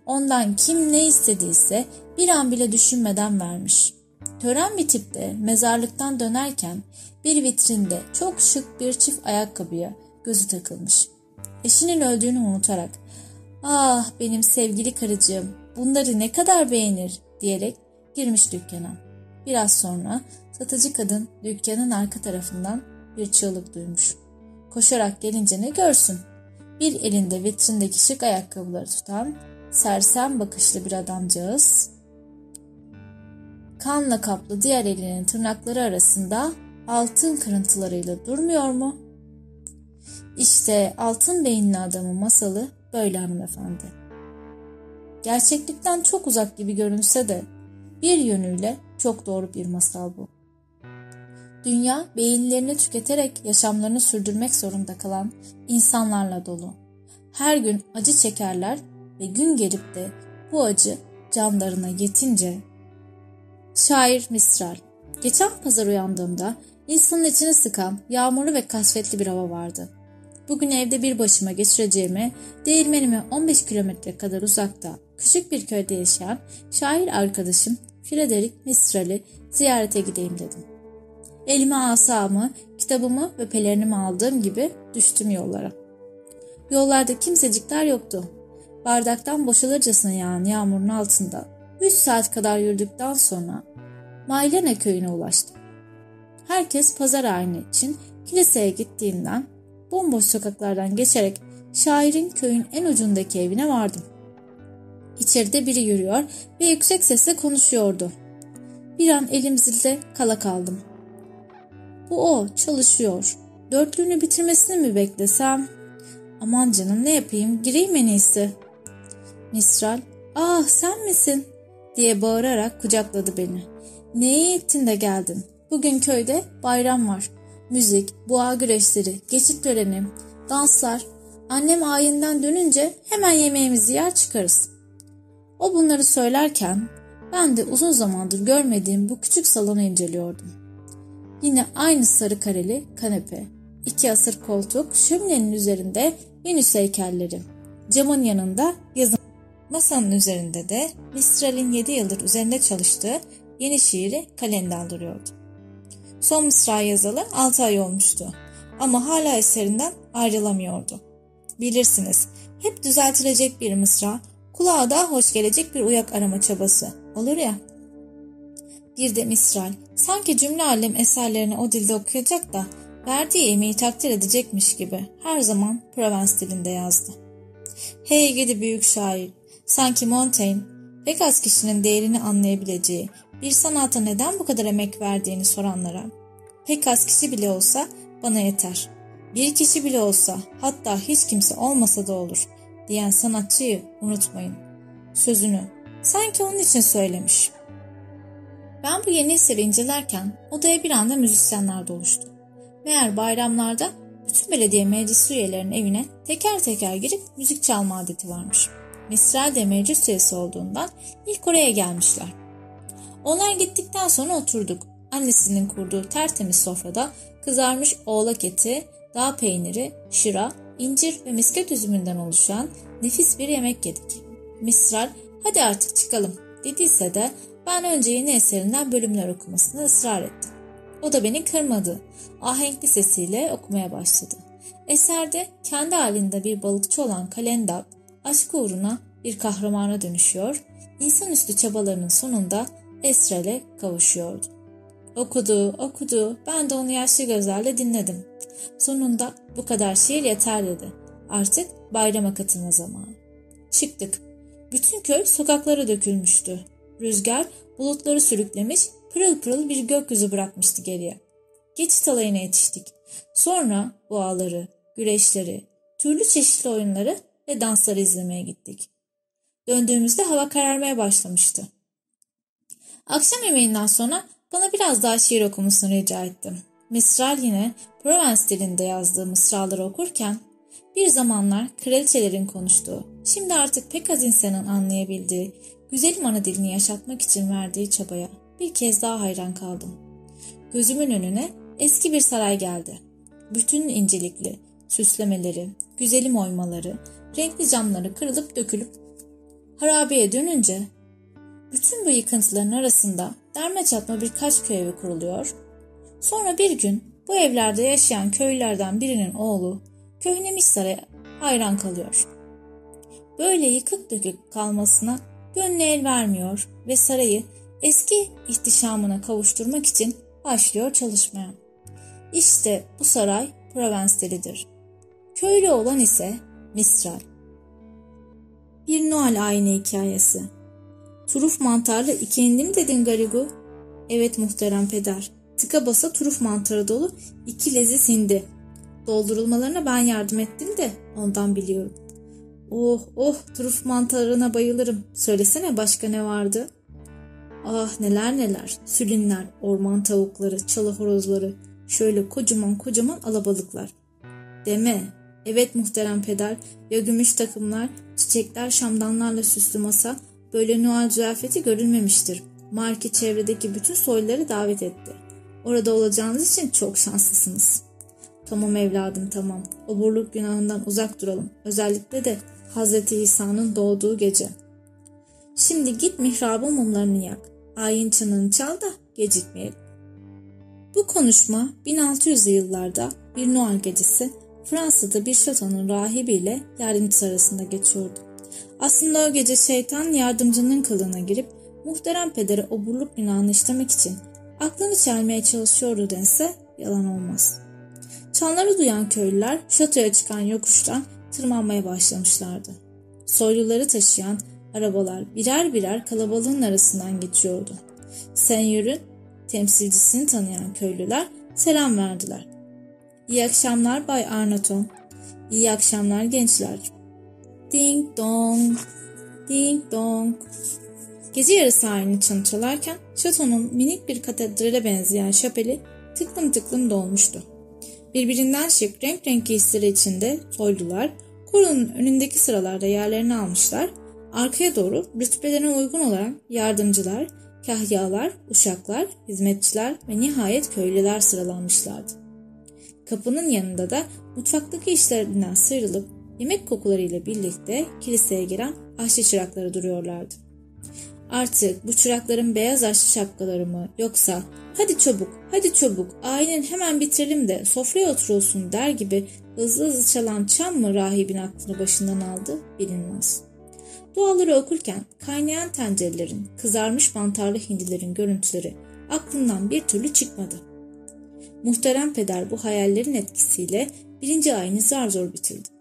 Ondan kim ne istediyse bir an bile düşünmeden vermiş. Tören bitip de mezarlıktan dönerken bir vitrinde çok şık bir çift ayakkabıya gözü takılmış. Eşinin öldüğünü unutarak ''Ah benim sevgili karıcığım bunları ne kadar beğenir'' diyerek girmiş dükkana. Biraz sonra satıcı kadın dükkanın arka tarafından bir çığlık duymuş. Koşarak gelince ne görsün? Bir elinde vitrindeki şık ayakkabıları tutan sersem bakışlı bir adamcağız kanla kaplı diğer elinin tırnakları arasında altın kırıntılarıyla durmuyor mu? İşte altın beyinli adamın masalı böyle hanımefendi. Gerçeklikten çok uzak gibi görünse de bir yönüyle çok doğru bir masal bu. Dünya beyinlerini tüketerek yaşamlarını sürdürmek zorunda kalan insanlarla dolu. Her gün acı çekerler ve gün gelip de bu acı canlarına yetince. Şair Misral Geçen pazar uyandığımda insanın içini sıkan yağmurlu ve kasvetli bir hava vardı. Bugün evde bir başıma geçireceğime değirmenime 15 kilometre kadar uzakta küçük bir köyde yaşayan şair arkadaşım Frederick Mistral'i ziyarete gideyim dedim. Elime asamı, kitabımı ve pelerinimi aldığım gibi düştüm yollara. Yollarda kimsecikler yoktu. Bardaktan boşalırcasına yağan yağmurun altında 3 saat kadar yürüdükten sonra Maylene köyüne ulaştım. Herkes pazar ayini için kiliseye gittiğinden bomboş sokaklardan geçerek şairin köyün en ucundaki evine vardım. İçeride biri yürüyor ve yüksek sesle konuşuyordu. Bir an elim zilde kala kaldım. Bu o, çalışıyor. Dörtlüğünü bitirmesini mi beklesem? Aman canım ne yapayım, gireyim en iyisi. Misral, ah sen misin? diye bağırarak kucakladı beni. Ne iyi ettin de geldin. Bugün köyde bayram var. Müzik, boğa güreşleri, geçit töreni, danslar. Annem ayinden dönünce hemen yemeğimizi yer çıkarız. O bunları söylerken ben de uzun zamandır görmediğim bu küçük salonu inceliyordum. Yine aynı sarı kareli kanepe, iki asır koltuk, şöminenin üzerinde Venüs heykelleri. Camın yanında yazım. Masanın üzerinde de Mistral'in 7 yıldır üzerinde çalıştığı yeni şiiri kalenden duruyordu. Son mısra yazalı 6 ay olmuştu ama hala eserinden ayrılamıyordu. Bilirsiniz hep düzeltilecek bir mısra, kulağa daha hoş gelecek bir uyak arama çabası olur ya. Bir de misral, sanki cümle alem eserlerini o dilde okuyacak da verdiği emeği takdir edecekmiş gibi her zaman Provence dilinde yazdı. Hey gidi büyük şair, sanki Montaigne pek az kişinin değerini anlayabileceği bir sanata neden bu kadar emek verdiğini soranlara pek az kişi bile olsa bana yeter. Bir kişi bile olsa hatta hiç kimse olmasa da olur diyen sanatçıyı unutmayın. Sözünü sanki onun için söylemiş. Ben bu yeni eseri incelerken odaya bir anda müzisyenler doluştu. Meğer bayramlarda bütün belediye meclis üyelerinin evine teker teker girip müzik çalma adeti varmış. Misral de meclis üyesi olduğundan ilk oraya gelmişler. Onlar gittikten sonra oturduk. Annesinin kurduğu tertemiz sofrada kızarmış oğlak eti, dağ peyniri, şıra, incir ve misket üzümünden oluşan nefis bir yemek yedik. Misral hadi artık çıkalım dediyse de ben önce yeni eserinden bölümler okumasını ısrar ettim. O da beni kırmadı. Ahenkli sesiyle okumaya başladı. Eserde kendi halinde bir balıkçı olan Kalendap aşk uğruna bir kahramana dönüşüyor, insanüstü çabalarının sonunda Esrel'e kavuşuyordu. Okudu, okudu, ben de onu yaşlı gözlerle dinledim. Sonunda bu kadar şiir yeter dedi. Artık bayrama katılma zamanı. Çıktık. Bütün köy sokaklara dökülmüştü. Rüzgar bulutları sürüklemiş, pırıl pırıl bir gökyüzü bırakmıştı geriye. Geçit alayına yetiştik. Sonra boğaları, güreşleri, türlü çeşitli oyunları ve dansları izlemeye gittik. Döndüğümüzde hava kararmaya başlamıştı. Akşam yemeğinden sonra bana biraz daha şiir okumasını rica ettim. Misral yine Provence dilinde yazdığı mısraları okurken bir zamanlar kraliçelerin konuştuğu, şimdi artık pek az insanın anlayabildiği, güzelim ana dilini yaşatmak için verdiği çabaya bir kez daha hayran kaldım. Gözümün önüne eski bir saray geldi. Bütün incelikli, süslemeleri, güzelim oymaları, renkli camları kırılıp dökülüp harabeye dönünce bütün bu yıkıntıların arasında derme çatma birkaç köy evi kuruluyor. Sonra bir gün bu evlerde yaşayan köylülerden birinin oğlu köhnemiş saraya hayran kalıyor. Böyle yıkık dökük kalmasına gönlü el vermiyor ve sarayı eski ihtişamına kavuşturmak için başlıyor çalışmaya. İşte bu saray Provenç'telidir. Köylü olan ise Mistral. Bir Noel ayini hikayesi. Turuf mantarlı iki hindi mi dedin Garigu? Evet muhterem peder. Tıka basa turuf mantarı dolu iki leziz hindi. Doldurulmalarına ben yardım ettim de ondan biliyorum. Oh oh turuf mantarına bayılırım. Söylesene başka ne vardı? Ah neler neler. Sülünler, orman tavukları, çalı horozları. Şöyle kocaman kocaman alabalıklar. Deme. Evet muhterem peder. Ya gümüş takımlar, çiçekler, şamdanlarla süslü masa, Böyle Noel ziyafeti görülmemiştir. Marki çevredeki bütün soyları davet etti. Orada olacağınız için çok şanslısınız. Tamam evladım tamam. Oburluk günahından uzak duralım. Özellikle de Hz. İsa'nın doğduğu gece. Şimdi git mihrabın mumlarını yak. Ayin çanını çal da gecikmeyelim. Bu konuşma 1600'lü yıllarda bir Noel gecesi Fransa'da bir şatonun rahibiyle yardımcısı arasında geçiyordu. Aslında o gece şeytan yardımcının kılığına girip muhterem pedere oburluk günahını işlemek için aklını çelmeye çalışıyordu dense yalan olmaz. Çanları duyan köylüler şatoya çıkan yokuştan tırmanmaya başlamışlardı. Soyluları taşıyan arabalar birer birer kalabalığın arasından geçiyordu. Senyör'ün temsilcisini tanıyan köylüler selam verdiler. İyi akşamlar Bay Arnaton. İyi akşamlar gençler. Ding dong, ding dong. Gece yarısı halini çan çalarken şatonun minik bir katedrale benzeyen şapeli tıklım tıklım dolmuştu. Birbirinden şık renk renk giysileri içinde soylular koronun önündeki sıralarda yerlerini almışlar. Arkaya doğru rütbelerine uygun olarak yardımcılar, kahyalar, uşaklar, hizmetçiler ve nihayet köylüler sıralanmışlardı. Kapının yanında da mutfaktaki işlerinden sıyrılıp yemek kokularıyla birlikte kiliseye giren aşçı çırakları duruyorlardı. Artık bu çırakların beyaz aşçı şapkaları mı yoksa hadi çabuk hadi çabuk aynen hemen bitirelim de sofraya oturulsun der gibi hızlı hızlı çalan çam mı rahibin aklını başından aldı bilinmez. Duaları okurken kaynayan tencerelerin, kızarmış mantarlı hindilerin görüntüleri aklından bir türlü çıkmadı. Muhterem peder bu hayallerin etkisiyle birinci ayını zar zor bitirdi.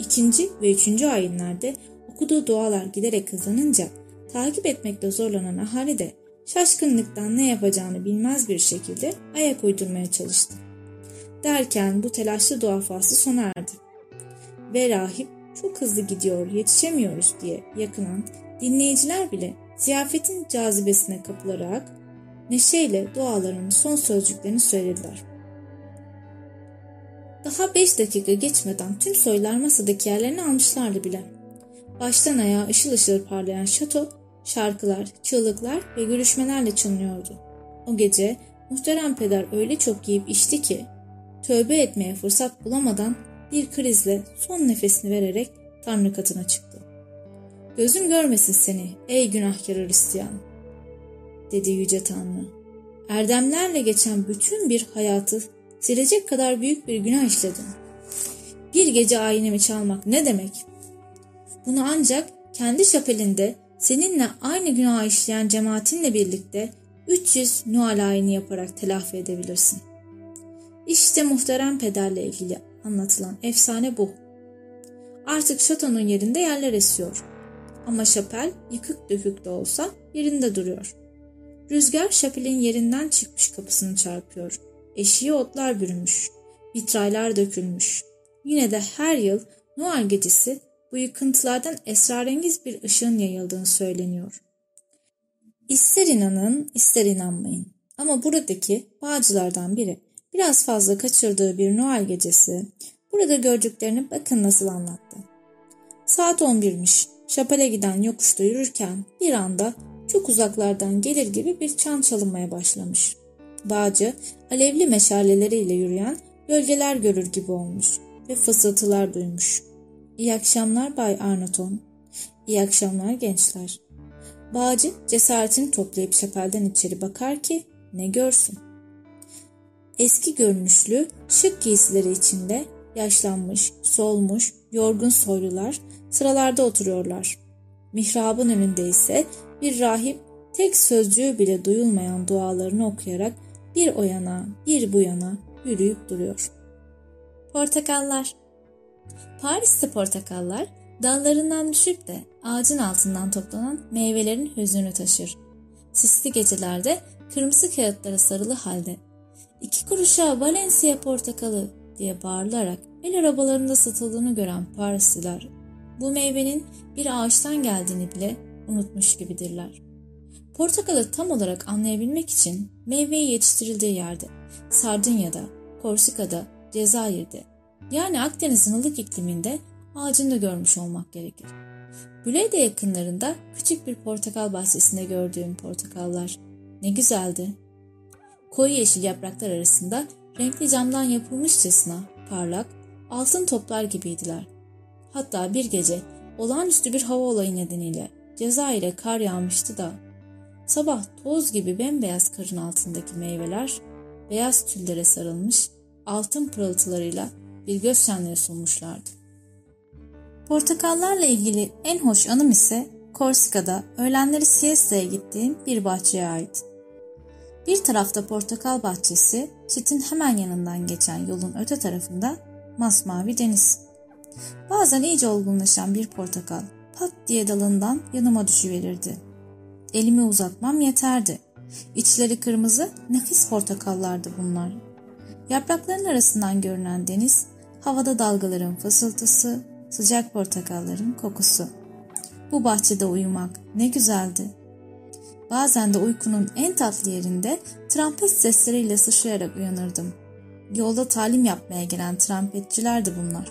İkinci ve üçüncü ayinlerde okuduğu dualar giderek hızlanınca takip etmekte zorlanan ahali de şaşkınlıktan ne yapacağını bilmez bir şekilde ayak uydurmaya çalıştı. Derken bu telaşlı dua faslı sona erdi. Ve rahip çok hızlı gidiyor yetişemiyoruz diye yakınan dinleyiciler bile ziyafetin cazibesine kapılarak neşeyle dualarının son sözcüklerini söylediler. Daha beş dakika geçmeden tüm soylar masadaki yerlerini almışlardı bile. Baştan ayağa ışıl ışıl parlayan şato, şarkılar, çığlıklar ve görüşmelerle çınlıyordu. O gece muhterem peder öyle çok yiyip içti ki, tövbe etmeye fırsat bulamadan bir krizle son nefesini vererek Tanrı katına çıktı. Gözüm görmesin seni ey günahkar Hristiyan, dedi Yüce Tanrı. Erdemlerle geçen bütün bir hayatı silecek kadar büyük bir günah işledin. Bir gece ayinimi çalmak ne demek? Bunu ancak kendi şapelinde seninle aynı günah işleyen cemaatinle birlikte 300 Noel ayini yaparak telafi edebilirsin. İşte muhterem pederle ilgili anlatılan efsane bu. Artık şatonun yerinde yerler esiyor. Ama şapel yıkık dökük de olsa yerinde duruyor. Rüzgar şapelin yerinden çıkmış kapısını çarpıyor. Eşiğe otlar bürünmüş. Vitraylar dökülmüş. Yine de her yıl Noel gecesi bu yıkıntılardan esrarengiz bir ışığın yayıldığını söyleniyor. İster inanın ister inanmayın. Ama buradaki bağcılardan biri biraz fazla kaçırdığı bir Noel gecesi burada gördüklerini bakın nasıl anlattı. Saat 11'miş. Şapele giden yokuşta yürürken bir anda çok uzaklardan gelir gibi bir çan çalınmaya başlamış. Bağcı alevli meşaleleriyle yürüyen gölgeler görür gibi olmuş ve fısıltılar duymuş. İyi akşamlar Bay Arnaton. İyi akşamlar gençler. Bağcı cesaretini toplayıp şapelden içeri bakar ki ne görsün. Eski görünüşlü, şık giysileri içinde yaşlanmış, solmuş, yorgun soylular sıralarda oturuyorlar. Mihrabın önünde ise bir rahip tek sözcüğü bile duyulmayan dualarını okuyarak bir o yana bir bu yana yürüyüp duruyor. Portakallar Paris'te portakallar dallarından düşüp de ağacın altından toplanan meyvelerin hüznünü taşır. Sisli gecelerde kırmızı kağıtlara sarılı halde iki kuruşa Valencia portakalı diye bağırılarak el arabalarında satıldığını gören Parisliler bu meyvenin bir ağaçtan geldiğini bile unutmuş gibidirler. Portakalı tam olarak anlayabilmek için meyveyi yetiştirildiği yerde, Sardunya'da, Korsika'da, Cezayir'de yani Akdeniz'in ılık ikliminde ağacını da görmüş olmak gerekir. Güleyde yakınlarında küçük bir portakal bahçesinde gördüğüm portakallar ne güzeldi. Koyu yeşil yapraklar arasında renkli camdan yapılmışçasına parlak, altın toplar gibiydiler. Hatta bir gece olağanüstü bir hava olayı nedeniyle Cezayir'e kar yağmıştı da sabah toz gibi bembeyaz karın altındaki meyveler beyaz tüllere sarılmış altın pırıltılarıyla bir göz şenleri sunmuşlardı. Portakallarla ilgili en hoş anım ise Korsika'da öğlenleri siesta'ya gittiğim bir bahçeye ait. Bir tarafta portakal bahçesi, çitin hemen yanından geçen yolun öte tarafında masmavi deniz. Bazen iyice olgunlaşan bir portakal pat diye dalından yanıma düşüverirdi. Elimi uzatmam yeterdi. İçleri kırmızı, nefis portakallardı bunlar. Yaprakların arasından görünen deniz, havada dalgaların fısıltısı, sıcak portakalların kokusu. Bu bahçede uyumak ne güzeldi. Bazen de uykunun en tatlı yerinde trompet sesleriyle sıçrayarak uyanırdım. Yolda talim yapmaya gelen trompetçilerdi bunlar.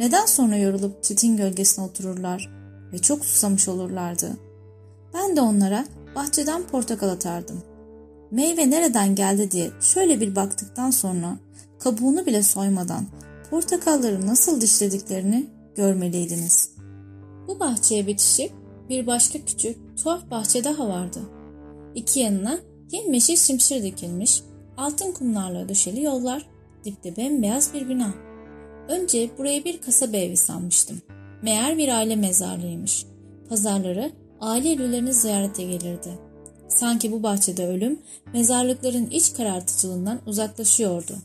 Neden sonra yorulup çitin gölgesine otururlar ve çok susamış olurlardı. Ben de onlara bahçeden portakal atardım. Meyve nereden geldi diye şöyle bir baktıktan sonra kabuğunu bile soymadan portakalları nasıl dişlediklerini görmeliydiniz. Bu bahçeye bitişik bir başka küçük tuhaf bahçe daha vardı. İki yanına yemyeşil şimşir dikilmiş, altın kumlarla döşeli yollar, dipte bembeyaz bir bina. Önce burayı bir kasaba evi sanmıştım. Meğer bir aile mezarlığıymış. Pazarları aile evlerini ziyarete gelirdi. Sanki bu bahçede ölüm mezarlıkların iç karartıcılığından uzaklaşıyordu.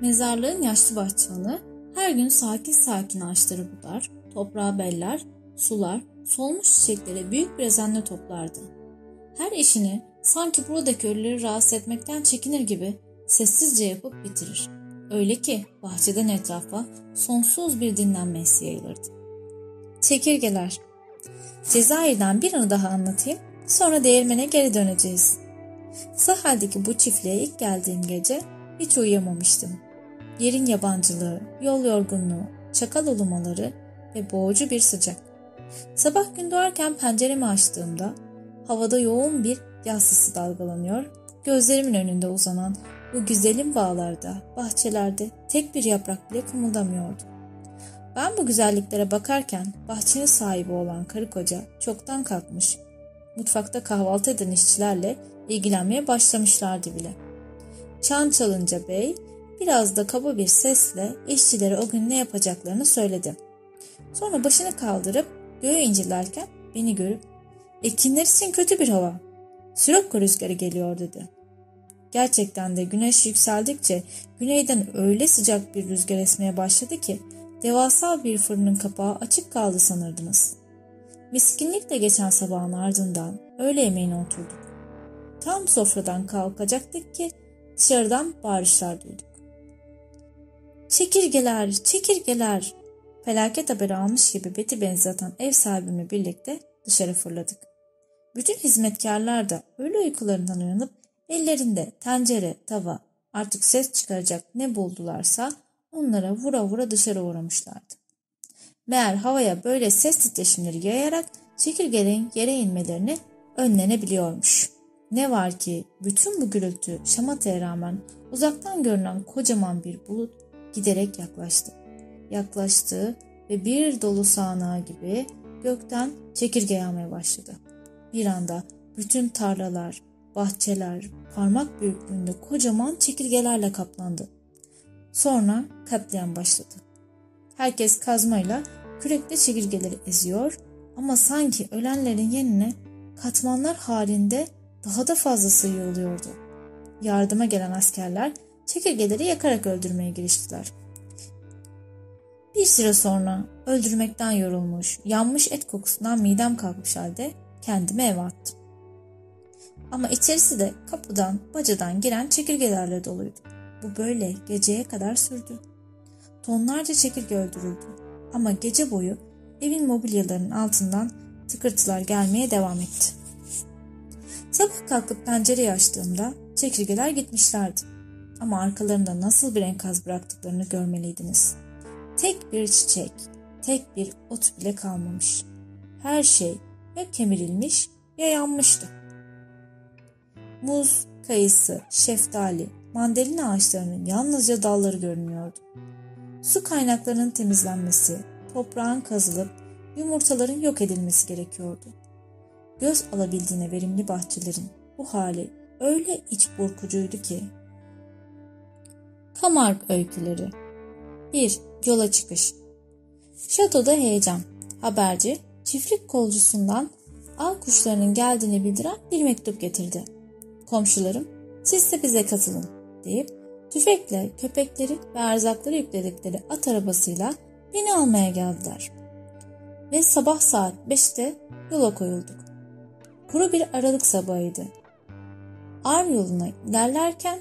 Mezarlığın yaşlı bahçıvanı her gün sakin sakin ağaçları budar, toprağı beller, sular, solmuş çiçeklere büyük bir özenle toplardı. Her işini sanki buradaki ölüleri rahatsız etmekten çekinir gibi sessizce yapıp bitirir. Öyle ki bahçeden etrafa sonsuz bir dinlenme yayılırdı. Çekirgeler Cezayir'den bir anı daha anlatayım, sonra değirmene geri döneceğiz. Sahaldeki bu çiftliğe ilk geldiğim gece hiç uyuyamamıştım. Yerin yabancılığı, yol yorgunluğu, çakal ulumaları ve boğucu bir sıcak. Sabah gün doğarken penceremi açtığımda havada yoğun bir yaz sisi dalgalanıyor, gözlerimin önünde uzanan bu güzelim bağlarda, bahçelerde tek bir yaprak bile kımıldamıyordu. Ben bu güzelliklere bakarken bahçenin sahibi olan karı koca çoktan kalkmış, mutfakta kahvaltı eden işçilerle ilgilenmeye başlamışlardı bile. Çan çalınca bey biraz da kaba bir sesle işçilere o gün ne yapacaklarını söyledi. Sonra başını kaldırıp göğe incelerken beni görüp ekinler için kötü bir hava. Sirokko rüzgarı geliyor dedi. Gerçekten de güneş yükseldikçe güneyden öyle sıcak bir rüzgar esmeye başladı ki devasa bir fırının kapağı açık kaldı sanırdınız. Miskinlikle geçen sabahın ardından öğle yemeğine oturduk. Tam sofradan kalkacaktık ki dışarıdan bağırışlar duyduk. Çekirgeler, çekirgeler. Felaket haberi almış gibi beti benzeten ev sahibimle birlikte dışarı fırladık. Bütün hizmetkarlar da öyle uykularından uyanıp ellerinde tencere, tava artık ses çıkaracak ne buldularsa onlara vura vura dışarı uğramışlardı. Meğer havaya böyle ses titreşimleri yayarak çekirgelerin yere inmelerini önlenebiliyormuş. Ne var ki bütün bu gürültü şamataya rağmen uzaktan görünen kocaman bir bulut giderek yaklaştı. Yaklaştı ve bir dolu sağanağı gibi gökten çekirge yağmaya başladı. Bir anda bütün tarlalar, bahçeler parmak büyüklüğünde kocaman çekirgelerle kaplandı. Sonra katliam başladı. Herkes kazmayla kürekle çekirgeleri eziyor ama sanki ölenlerin yerine katmanlar halinde daha da fazlası yığılıyordu. Yardıma gelen askerler çekirgeleri yakarak öldürmeye giriştiler. Bir süre sonra öldürmekten yorulmuş, yanmış et kokusundan midem kalkmış halde kendimi eve attım. Ama içerisi de kapıdan, bacadan giren çekirgelerle doluydu. Bu böyle geceye kadar sürdü. Tonlarca çekirge öldürüldü. Ama gece boyu evin mobilyalarının altından tıkırtılar gelmeye devam etti. Sabah kalkıp pencereyi açtığımda çekirgeler gitmişlerdi. Ama arkalarında nasıl bir enkaz bıraktıklarını görmeliydiniz. Tek bir çiçek, tek bir ot bile kalmamış. Her şey ya kemirilmiş ya yanmıştı. Muz, kayısı, şeftali, mandalina ağaçlarının yalnızca dalları görünüyordu. Su kaynaklarının temizlenmesi, toprağın kazılıp yumurtaların yok edilmesi gerekiyordu. Göz alabildiğine verimli bahçelerin bu hali öyle iç burkucuydu ki. Kamark öyküleri 1. Yola çıkış Şatoda heyecan. Haberci çiftlik kolcusundan av kuşlarının geldiğini bildiren bir mektup getirdi. Komşularım siz de bize katılın deyip tüfekle köpekleri ve erzakları yükledikleri at arabasıyla beni almaya geldiler. Ve sabah saat 5'te yola koyulduk. Kuru bir aralık sabahıydı. Arm yoluna ilerlerken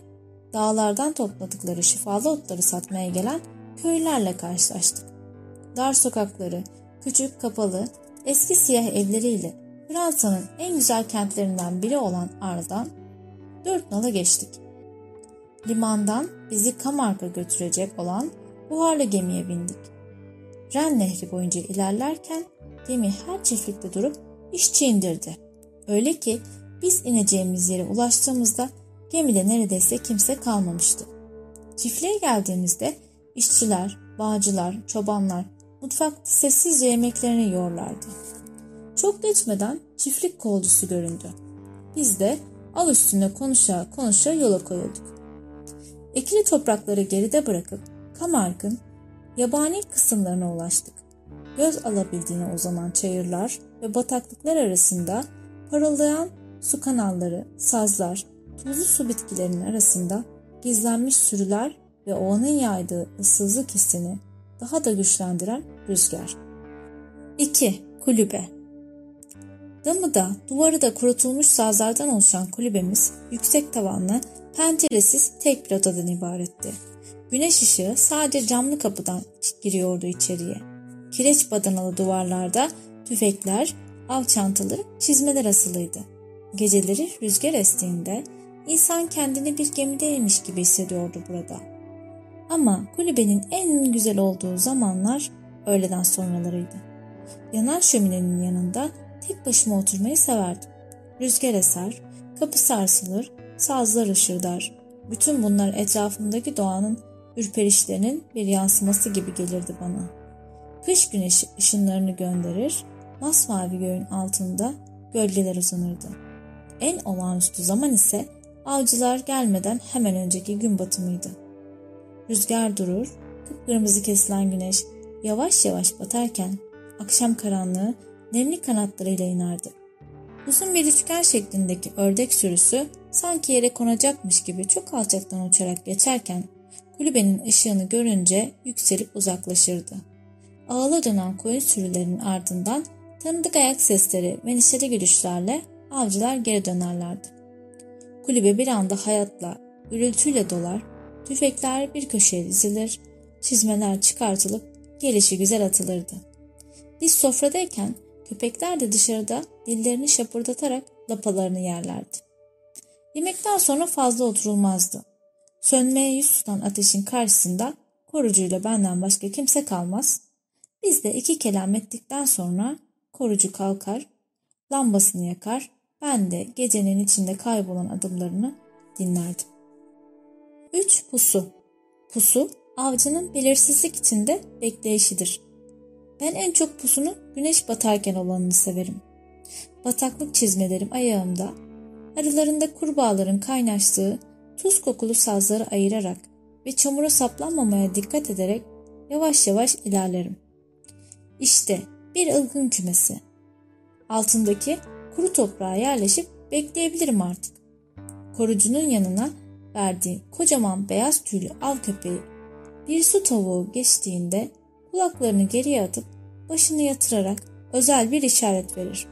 dağlardan topladıkları şifalı otları satmaya gelen köylerle karşılaştık. Dar sokakları, küçük kapalı, eski siyah evleriyle Fransa'nın en güzel kentlerinden biri olan Arl'dan dört nala geçtik. Limandan bizi Kamark'a götürecek olan buharlı gemiye bindik. Ren Nehri boyunca ilerlerken gemi her çiftlikte durup işçi indirdi. Öyle ki biz ineceğimiz yere ulaştığımızda gemide neredeyse kimse kalmamıştı. Çiftliğe geldiğimizde işçiler, bağcılar, çobanlar mutfakta sessizce yemeklerini yiyorlardı. Çok geçmeden çiftlik kolcusu göründü. Biz de al üstünde konuşa konuşa yola koyulduk. Ekili toprakları geride bırakıp Kamark'ın yabani kısımlarına ulaştık. Göz alabildiğine uzanan çayırlar ve bataklıklar arasında parıldayan su kanalları, sazlar, tuzlu su bitkilerinin arasında gizlenmiş sürüler ve ovanın yaydığı ıssızlık hissini daha da güçlendiren rüzgar. 2. Kulübe Damı da duvarı da kurutulmuş sazlardan oluşan kulübemiz yüksek tavanlı, penceresiz tek bir odadan ibaretti. Güneş ışığı sadece camlı kapıdan giriyordu içeriye. Kireç badanalı duvarlarda tüfekler, av çantaları, çizmeler asılıydı. Geceleri rüzgar estiğinde insan kendini bir gemideymiş gibi hissediyordu burada. Ama kulübenin en güzel olduğu zamanlar öğleden sonralarıydı. Yanan şöminenin yanında tek başıma oturmayı severdim. Rüzgar eser, kapı sarsılır, sazlar ışırdar. Bütün bunlar etrafımdaki doğanın ürperişlerinin bir yansıması gibi gelirdi bana. Kış güneşi ışınlarını gönderir, masmavi göğün altında gölgeler uzanırdı. En olağanüstü zaman ise avcılar gelmeden hemen önceki gün batımıydı. Rüzgar durur, kıpkırmızı kesilen güneş yavaş yavaş batarken akşam karanlığı nemli kanatlarıyla inerdi. Uzun bir üçgen şeklindeki ördek sürüsü sanki yere konacakmış gibi çok alçaktan uçarak geçerken kulübenin ışığını görünce yükselip uzaklaşırdı. Ağla dönen koyun sürülerinin ardından tanıdık ayak sesleri ve neşeli gülüşlerle avcılar geri dönerlerdi. Kulübe bir anda hayatla, gürültüyle dolar, tüfekler bir köşeye dizilir, çizmeler çıkartılıp gelişi güzel atılırdı. Biz sofradayken köpekler de dışarıda dillerini şapırdatarak lapalarını yerlerdi. Yemekten sonra fazla oturulmazdı. Sönmeye yüz tutan ateşin karşısında korucuyla benden başka kimse kalmaz. Biz de iki kelam ettikten sonra korucu kalkar, lambasını yakar, ben de gecenin içinde kaybolan adımlarını dinlerdim. 3. Pusu Pusu, avcının belirsizlik içinde bekleyişidir. Ben en çok pusunu güneş batarken olanını severim. Bataklık çizmelerim ayağımda, aralarında kurbağaların kaynaştığı tuz kokulu sazları ayırarak ve çamura saplanmamaya dikkat ederek yavaş yavaş ilerlerim. İşte bir ılgın kümesi. Altındaki kuru toprağa yerleşip bekleyebilirim artık. Korucunun yanına verdiği kocaman beyaz tüylü av köpeği bir su tavuğu geçtiğinde kulaklarını geriye atıp başını yatırarak özel bir işaret verir.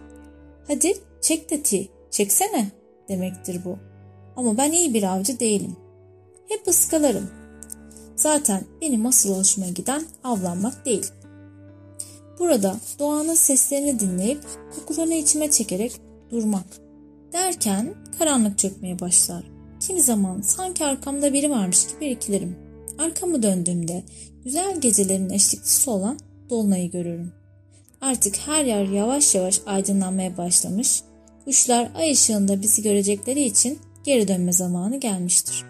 Hadi çek tetiği, çeksene demektir bu. Ama ben iyi bir avcı değilim. Hep ıskalarım. Zaten benim asıl hoşuma giden avlanmak değil. Burada doğanın seslerini dinleyip kokularını içime çekerek durmak. Derken karanlık çökmeye başlar. Kimi zaman sanki arkamda biri varmış gibi irkilirim. Arkamı döndüğümde güzel gecelerin eşlikçisi olan dolunayı görürüm. Artık her yer yavaş yavaş aydınlanmaya başlamış, kuşlar ay ışığında bizi görecekleri için geri dönme zamanı gelmiştir.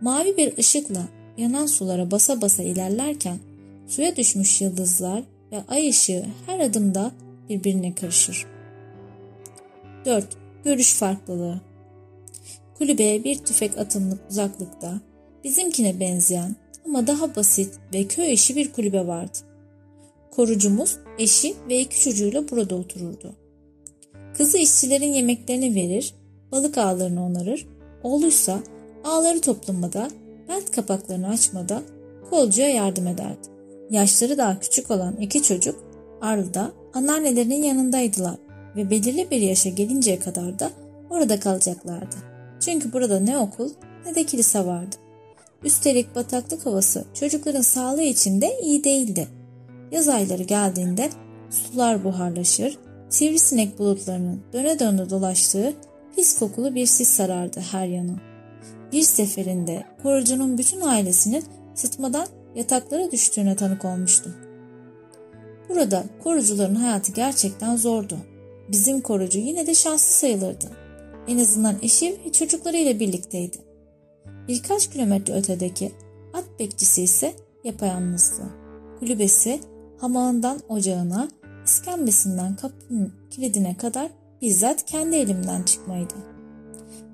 Mavi bir ışıkla yanan sulara basa basa ilerlerken suya düşmüş yıldızlar ve ay ışığı her adımda birbirine karışır. 4. Görüş farklılığı Kulübeye bir tüfek atımlık uzaklıkta bizimkine benzeyen ama daha basit ve köy işi bir kulübe vardı. Korucumuz eşi ve iki çocuğuyla burada otururdu. Kızı işçilerin yemeklerini verir, balık ağlarını onarır, oğluysa ağları toplamada, belt kapaklarını açmada kolcuya yardım ederdi. Yaşları daha küçük olan iki çocuk Arlı'da anneannelerinin yanındaydılar ve belirli bir yaşa gelinceye kadar da orada kalacaklardı. Çünkü burada ne okul ne de kilise vardı. Üstelik bataklık havası çocukların sağlığı için de iyi değildi. Yaz ayları geldiğinde sular buharlaşır, sivrisinek bulutlarının döne döne dolaştığı pis kokulu bir sis sarardı her yanı. Bir seferinde korucunun bütün ailesinin sıtmadan yataklara düştüğüne tanık olmuştum. Burada korucuların hayatı gerçekten zordu. Bizim korucu yine de şanslı sayılırdı. En azından eşi ve çocuklarıyla birlikteydi. Birkaç kilometre ötedeki at bekçisi ise yapayalnızdı. Kulübesi hamağından ocağına, iskembesinden kapının kilidine kadar bizzat kendi elimden çıkmaydı.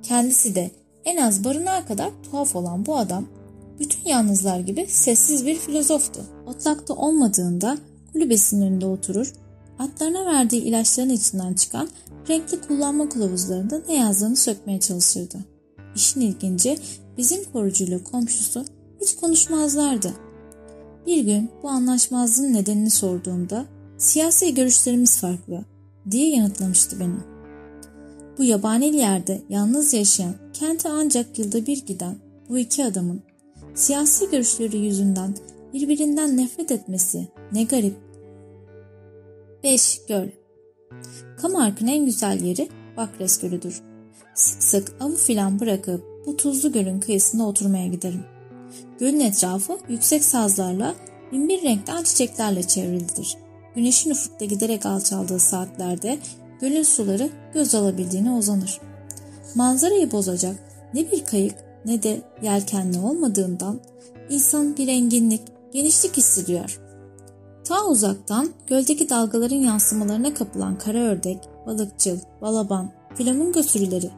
Kendisi de en az barınağa kadar tuhaf olan bu adam bütün yalnızlar gibi sessiz bir filozoftu. Otlakta olmadığında kulübesinin önünde oturur, atlarına verdiği ilaçların içinden çıkan renkli kullanma kılavuzlarında ne yazdığını sökmeye çalışırdı. İşin ilginci bizim korucuyla komşusu hiç konuşmazlardı. Bir gün bu anlaşmazlığın nedenini sorduğumda siyasi görüşlerimiz farklı diye yanıtlamıştı beni. Bu yabani yerde yalnız yaşayan, kente ancak yılda bir giden bu iki adamın siyasi görüşleri yüzünden birbirinden nefret etmesi ne garip. 5. Göl Kamark'ın en güzel yeri Bakres Gölü'dür. Sık sık avı filan bırakıp bu tuzlu gölün kıyısında oturmaya giderim. Gölün etrafı yüksek sazlarla binbir renkten çiçeklerle çevrilidir. Güneşin ufukta giderek alçaldığı saatlerde gölün suları göz alabildiğine uzanır. Manzarayı bozacak ne bir kayık ne de yelkenli olmadığından insan bir enginlik, genişlik hissediyor. Ta uzaktan göldeki dalgaların yansımalarına kapılan kara ördek, balıkçıl, balaban, flamingo sürüleri,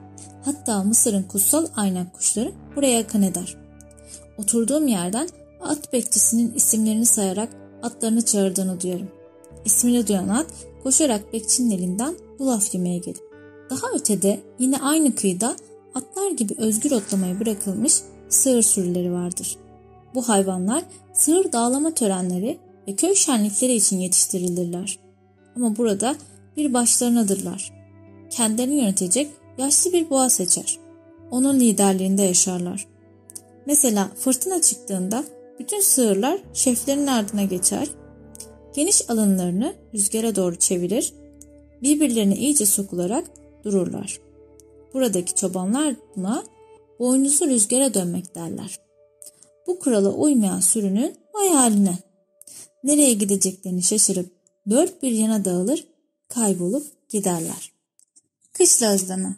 hatta Mısır'ın kutsal aynak kuşları buraya akın eder. Oturduğum yerden at bekçisinin isimlerini sayarak atlarını çağırdığını duyarım. İsmini duyan at koşarak bekçinin elinden yulaf yemeye gelir. Daha ötede yine aynı kıyıda atlar gibi özgür otlamaya bırakılmış sığır sürüleri vardır. Bu hayvanlar sığır dağlama törenleri ve köy şenlikleri için yetiştirilirler. Ama burada bir başlarınadırlar. Kendilerini yönetecek yaşlı bir boğa seçer. Onun liderliğinde yaşarlar. Mesela fırtına çıktığında bütün sığırlar şeflerin ardına geçer, geniş alanlarını rüzgara doğru çevirir, birbirlerine iyice sokularak dururlar. Buradaki çobanlar buna boynuzu rüzgara dönmek derler. Bu kurala uymayan sürünün vay haline. Nereye gideceklerini şaşırıp dört bir yana dağılır, kaybolup giderler. Kışla özlemi.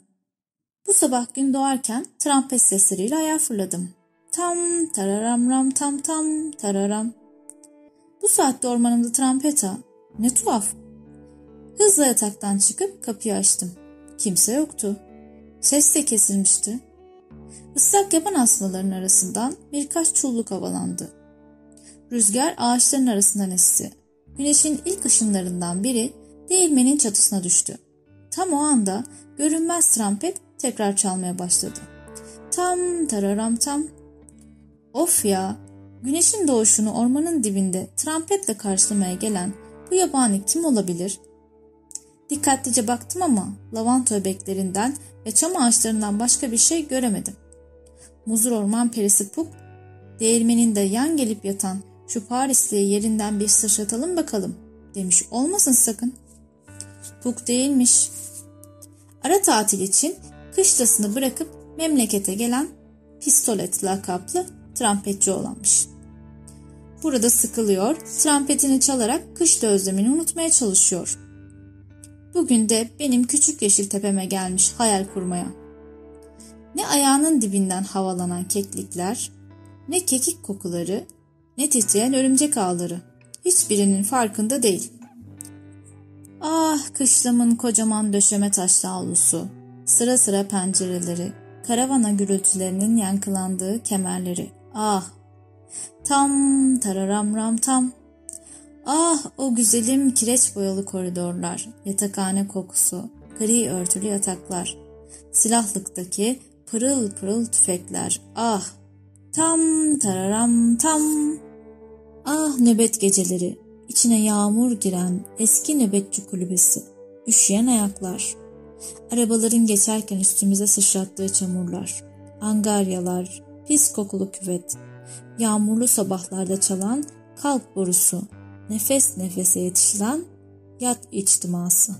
Bu sabah gün doğarken trampet sesleriyle ayağa fırladım. Tam tararam ram tam tam tararam. Bu saatte ormanımda trampeta. Ne tuhaf. Hızla yataktan çıkıp kapıyı açtım. Kimse yoktu. Ses de kesilmişti. Islak yaban asmaların arasından birkaç çulluk havalandı. Rüzgar ağaçların arasından esti. Güneşin ilk ışınlarından biri değirmenin çatısına düştü. Tam o anda görünmez trampet tekrar çalmaya başladı. Tam tararam tam. Of ya, güneşin doğuşunu ormanın dibinde trampetle karşılamaya gelen bu yabani kim olabilir? Dikkatlice baktım ama lavanta öbeklerinden ve çam ağaçlarından başka bir şey göremedim. Muzur orman perisi Puk, değirmenin de yan gelip yatan şu Parisli'ye yerinden bir sıçratalım bakalım demiş olmasın sakın. Puk değilmiş. Ara tatil için kışlasını bırakıp memlekete gelen pistolet lakaplı trampetçi olanmış. Burada sıkılıyor, trampetini çalarak kışla özlemini unutmaya çalışıyor. Bugün de benim küçük yeşil tepeme gelmiş hayal kurmaya. Ne ayağının dibinden havalanan keklikler, ne kekik kokuları, ne titreyen örümcek ağları. Hiçbirinin farkında değil. Ah kışlamın kocaman döşeme taşlı avlusu, sıra sıra pencereleri, karavana gürültülerinin yankılandığı kemerleri. Ah! Tam tararam ram tam. Ah o güzelim kireç boyalı koridorlar, yatakhane kokusu, gri örtülü yataklar, silahlıktaki pırıl pırıl tüfekler. Ah! Tam tararam tam. Ah nöbet geceleri, içine yağmur giren eski nöbetçi kulübesi, üşüyen ayaklar, arabaların geçerken üstümüze sıçrattığı çamurlar, angaryalar, pis kokulu küvet, yağmurlu sabahlarda çalan kalp borusu, nefes nefese yetişilen yat içtiması.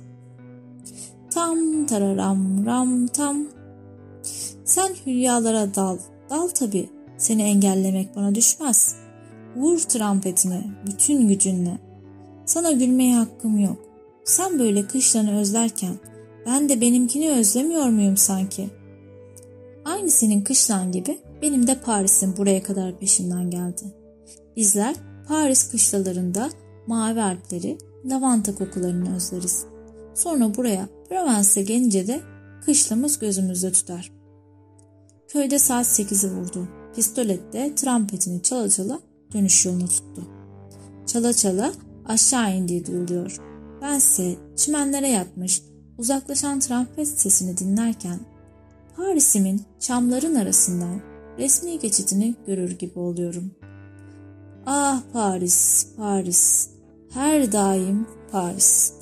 Tam tararam ram tam. Sen hülyalara dal, dal tabi. Seni engellemek bana düşmez. Vur trampetine bütün gücünle. Sana gülmeye hakkım yok. Sen böyle kışlarını özlerken ben de benimkini özlemiyor muyum sanki? Aynı senin kışlan gibi benim de Paris'in buraya kadar peşinden geldi. Bizler Paris kışlalarında mavi alpleri, lavanta kokularını özleriz. Sonra buraya Provence'e gelince de kışlamız gözümüzde tutar. Köyde saat 8'i vurdu. Pistolette trampetini çala çala dönüş yolunu tuttu. Çala çala aşağı indiği duyuluyor. Bense çimenlere yatmış uzaklaşan trampet sesini dinlerken Paris'imin çamların arasından resmi geçitini görür gibi oluyorum. Ah Paris, Paris, her daim Paris.